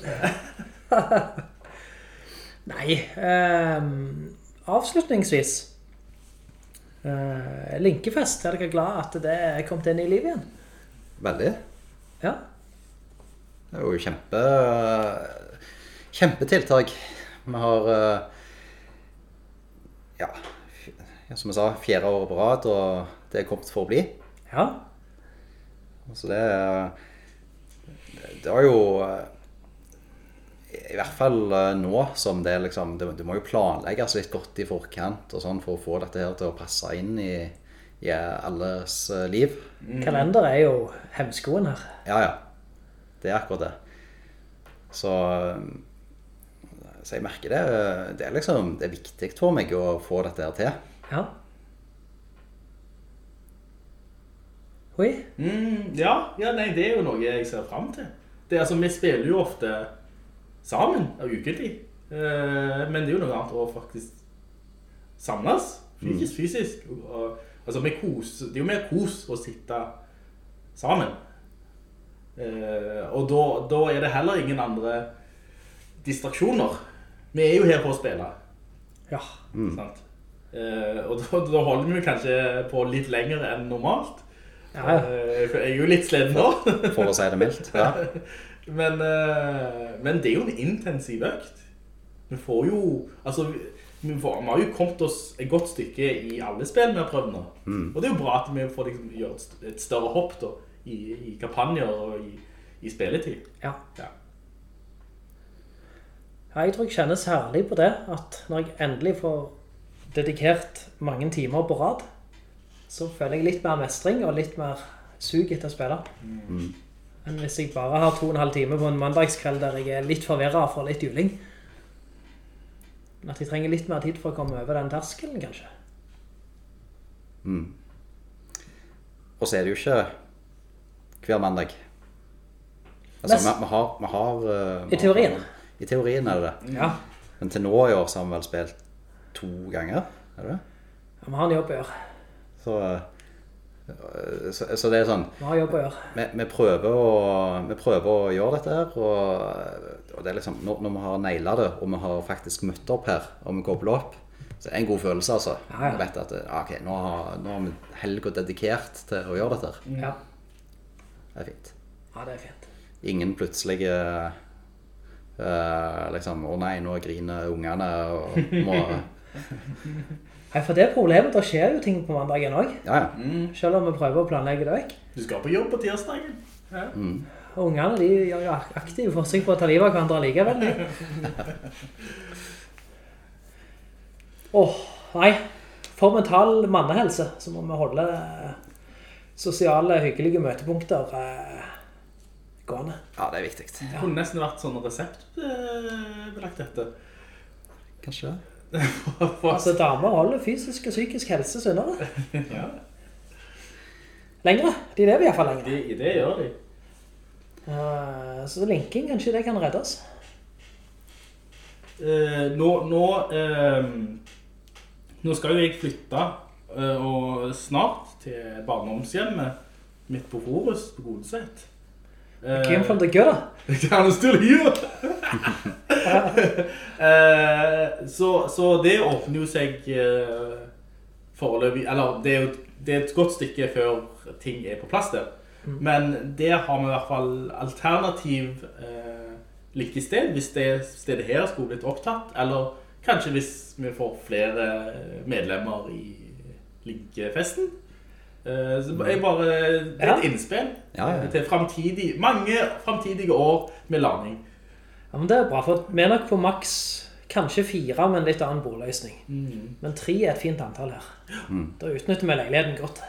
[laughs] Nei, um, avslutningsvis. Uh, Linkefest, er dere glad at det er kommet inn i livet igjen? Veldig. Ja. Det er jo kjempe kjempetiltak. Vi har eh, ja, som jeg sa, fjerde året på rad, og det er kommet for å bli. Ja. Så det Det var jo eh, I hvert fall eh, nå som det liksom Du, du må jo planlegges litt godt i forkant og sånn for å få dette her til å passe inn i, i alles liv. liv. Kalender er jo hemskoen her. Ja, ja. Det er akkurat det. Så, så jeg merker det. Det er liksom Det er viktig for meg å få dette her til. Ja. Oi. Mm, ja, ja, nei, det er jo noe jeg ser frem til. Det, er altså, vi spiller jo ofte sammen, av ukentlig. Eh, men det er jo noe annet å faktisk samles, fysisk, fysisk. Og, og, altså, med kos, det er jo mer kos å sitte sammen. Eh, og da, da er det heller ingen andre distraksjoner. Vi er jo her for å spille. Ja. Sant? Uh, og da, da holder vi kanskje på litt lenger enn normalt. Ja. Eh, jeg er jo litt sleden nå. For å si det mildt. Ja. [laughs] men, eh, men det er jo en intensiv økt. Vi får jo, altså, vi, får, vi har jo kommet oss et godt stykke i alle spill vi har prøvd nå. Og det er jo bra at vi får liksom, gjøre et større hopp da, i, i kampanjer og i, i spilletid. Ja. Ja. Ja, jeg tror jeg kjenner særlig på det, at når jeg endelig får dedikert mange timer på rad, så føler jeg litt mer mestring og litt mer sug etter å spille. Men hvis jeg bare har to og en halv time på en mandagskveld der jeg er litt forvirret og får litt juling, at jeg trenger litt mer tid for å komme over den terskelen, kanskje. Og så er det jo ikke hver mandag. Altså, vi, vi har, vi har eh, vi I teorien. Har, I teorien er det det. Ja, Men til nå i år så har vi vel spilt to ganger, er det det? vi har en jobb i år. Så, eh, så, så det er sånn Vi vi, prøver å, vi prøver å gjøre dette her, og, og det er liksom, når, når vi har naila det, og vi har faktisk møtt opp her, og vi kobler opp, så er det en god følelse, altså. Ja, vet at ok, nå har, nå har vi helga dedikert til å gjøre dette her. Ja, Det er fint. ja det er fint. Ingen plutselige eh, liksom, å nei, nå griner ungene, og må, [laughs] Nei, for det er problemet, da skjer jo ting på mandagen også. Ja, ja. Selv om vi prøver å planlegge det vekk. Du skal på jobb på tirsdagen. Og ungene, de gjør jo aktive forsøk på å ta livet av hverandre likevel. Åh, [laughs] Åh, nei. For mental mannehelse, så må vi holde sosiale, hyggelige møtepunkter eh, gående. ja, det er viktig. Det kunne nesten vært sånn reseptbelagt dette. Kanskje. For- [laughs] Altså, damer holder fysisk og psykisk helse sunnere. [laughs] ja, Lengre. De lever i hvert fall lengre. De, det gjør de. Uh, så linking, kanskje det kan reddes. Uh, nå, nå, uh, nå skal jo jeg flytte og snart til barndomshjemmet mitt på Forus på Godset. Eh, Came from the gutter. I'm still here! uh, så, så det åpner jo seg uh, foreløpig Eller det er jo det er et godt stykke før ting er på plass der. Men der har vi i hvert fall alternativ uh, like sted, hvis det stedet her skulle blitt opptatt. Eller kanskje hvis vi får flere medlemmer i linkefesten. Eh, så jeg bare, det er Ja. et innspill Ja, ja. til fremtidig, mange fremtidige år med landing. Ja, men det er bra, for vi er nok på maks kanskje fire med en litt annen bordløsning. Men tre er et fint antall her. Da utnytter vi leiligheten godt.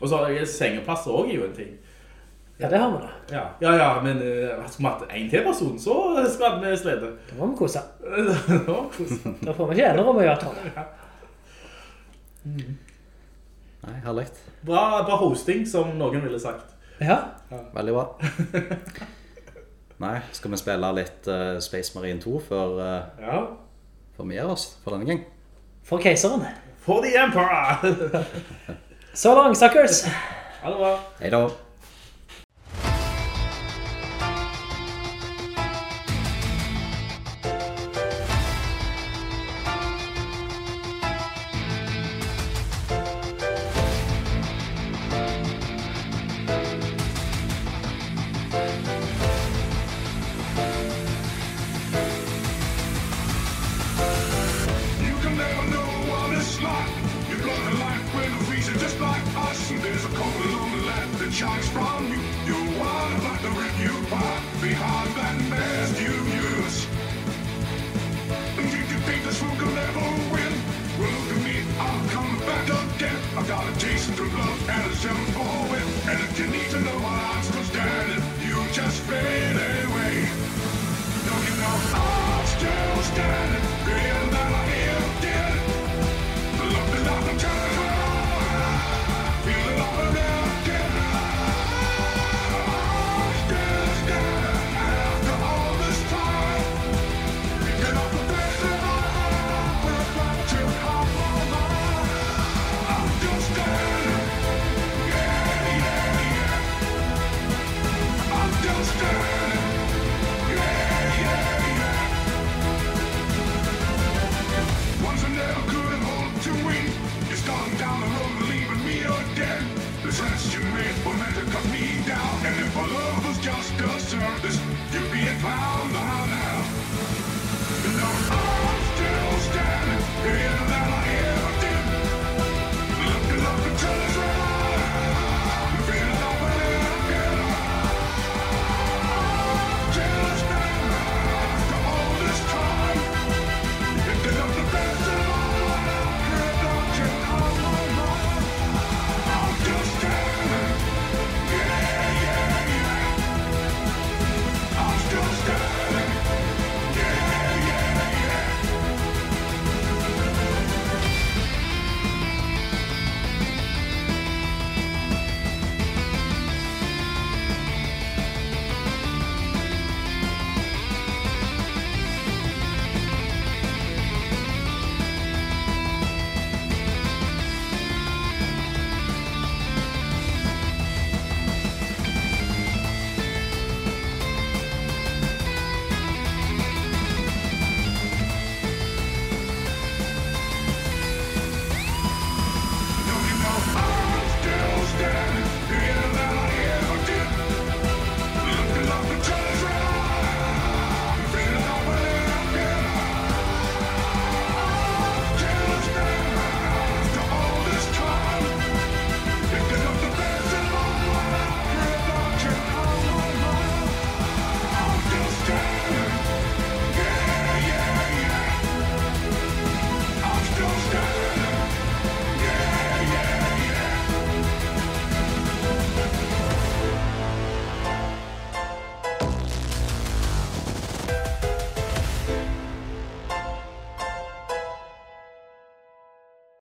Og så har jeg sengeplasser også jo en ting. Ja, det har vi da. Ja, ja, ja men uh, skulle vi hatt en til person, så skal vi slede. Da må vi kose. [laughs] Nå, kos. Da får vi ikke enerom å gjøre sånn. Nei, herlig. bra, bra hosting, som noen ville sagt. Ja, Veldig bra. [laughs] Nei, skal vi spille litt uh, Space Marine 2 før, uh, Ja. før vi gir oss for denne gang? for keiseren. For the Emperor! [laughs] Så lang, suckers! ha det bra. Hei da. Just like us. And there's a cold lonely land that shines from you. You're wild like the rip you find behind that mask you use. And you think this fool can never win. Well, look at me, I'm coming back again. I got a Jason to love and a seven for win. And if you need to know why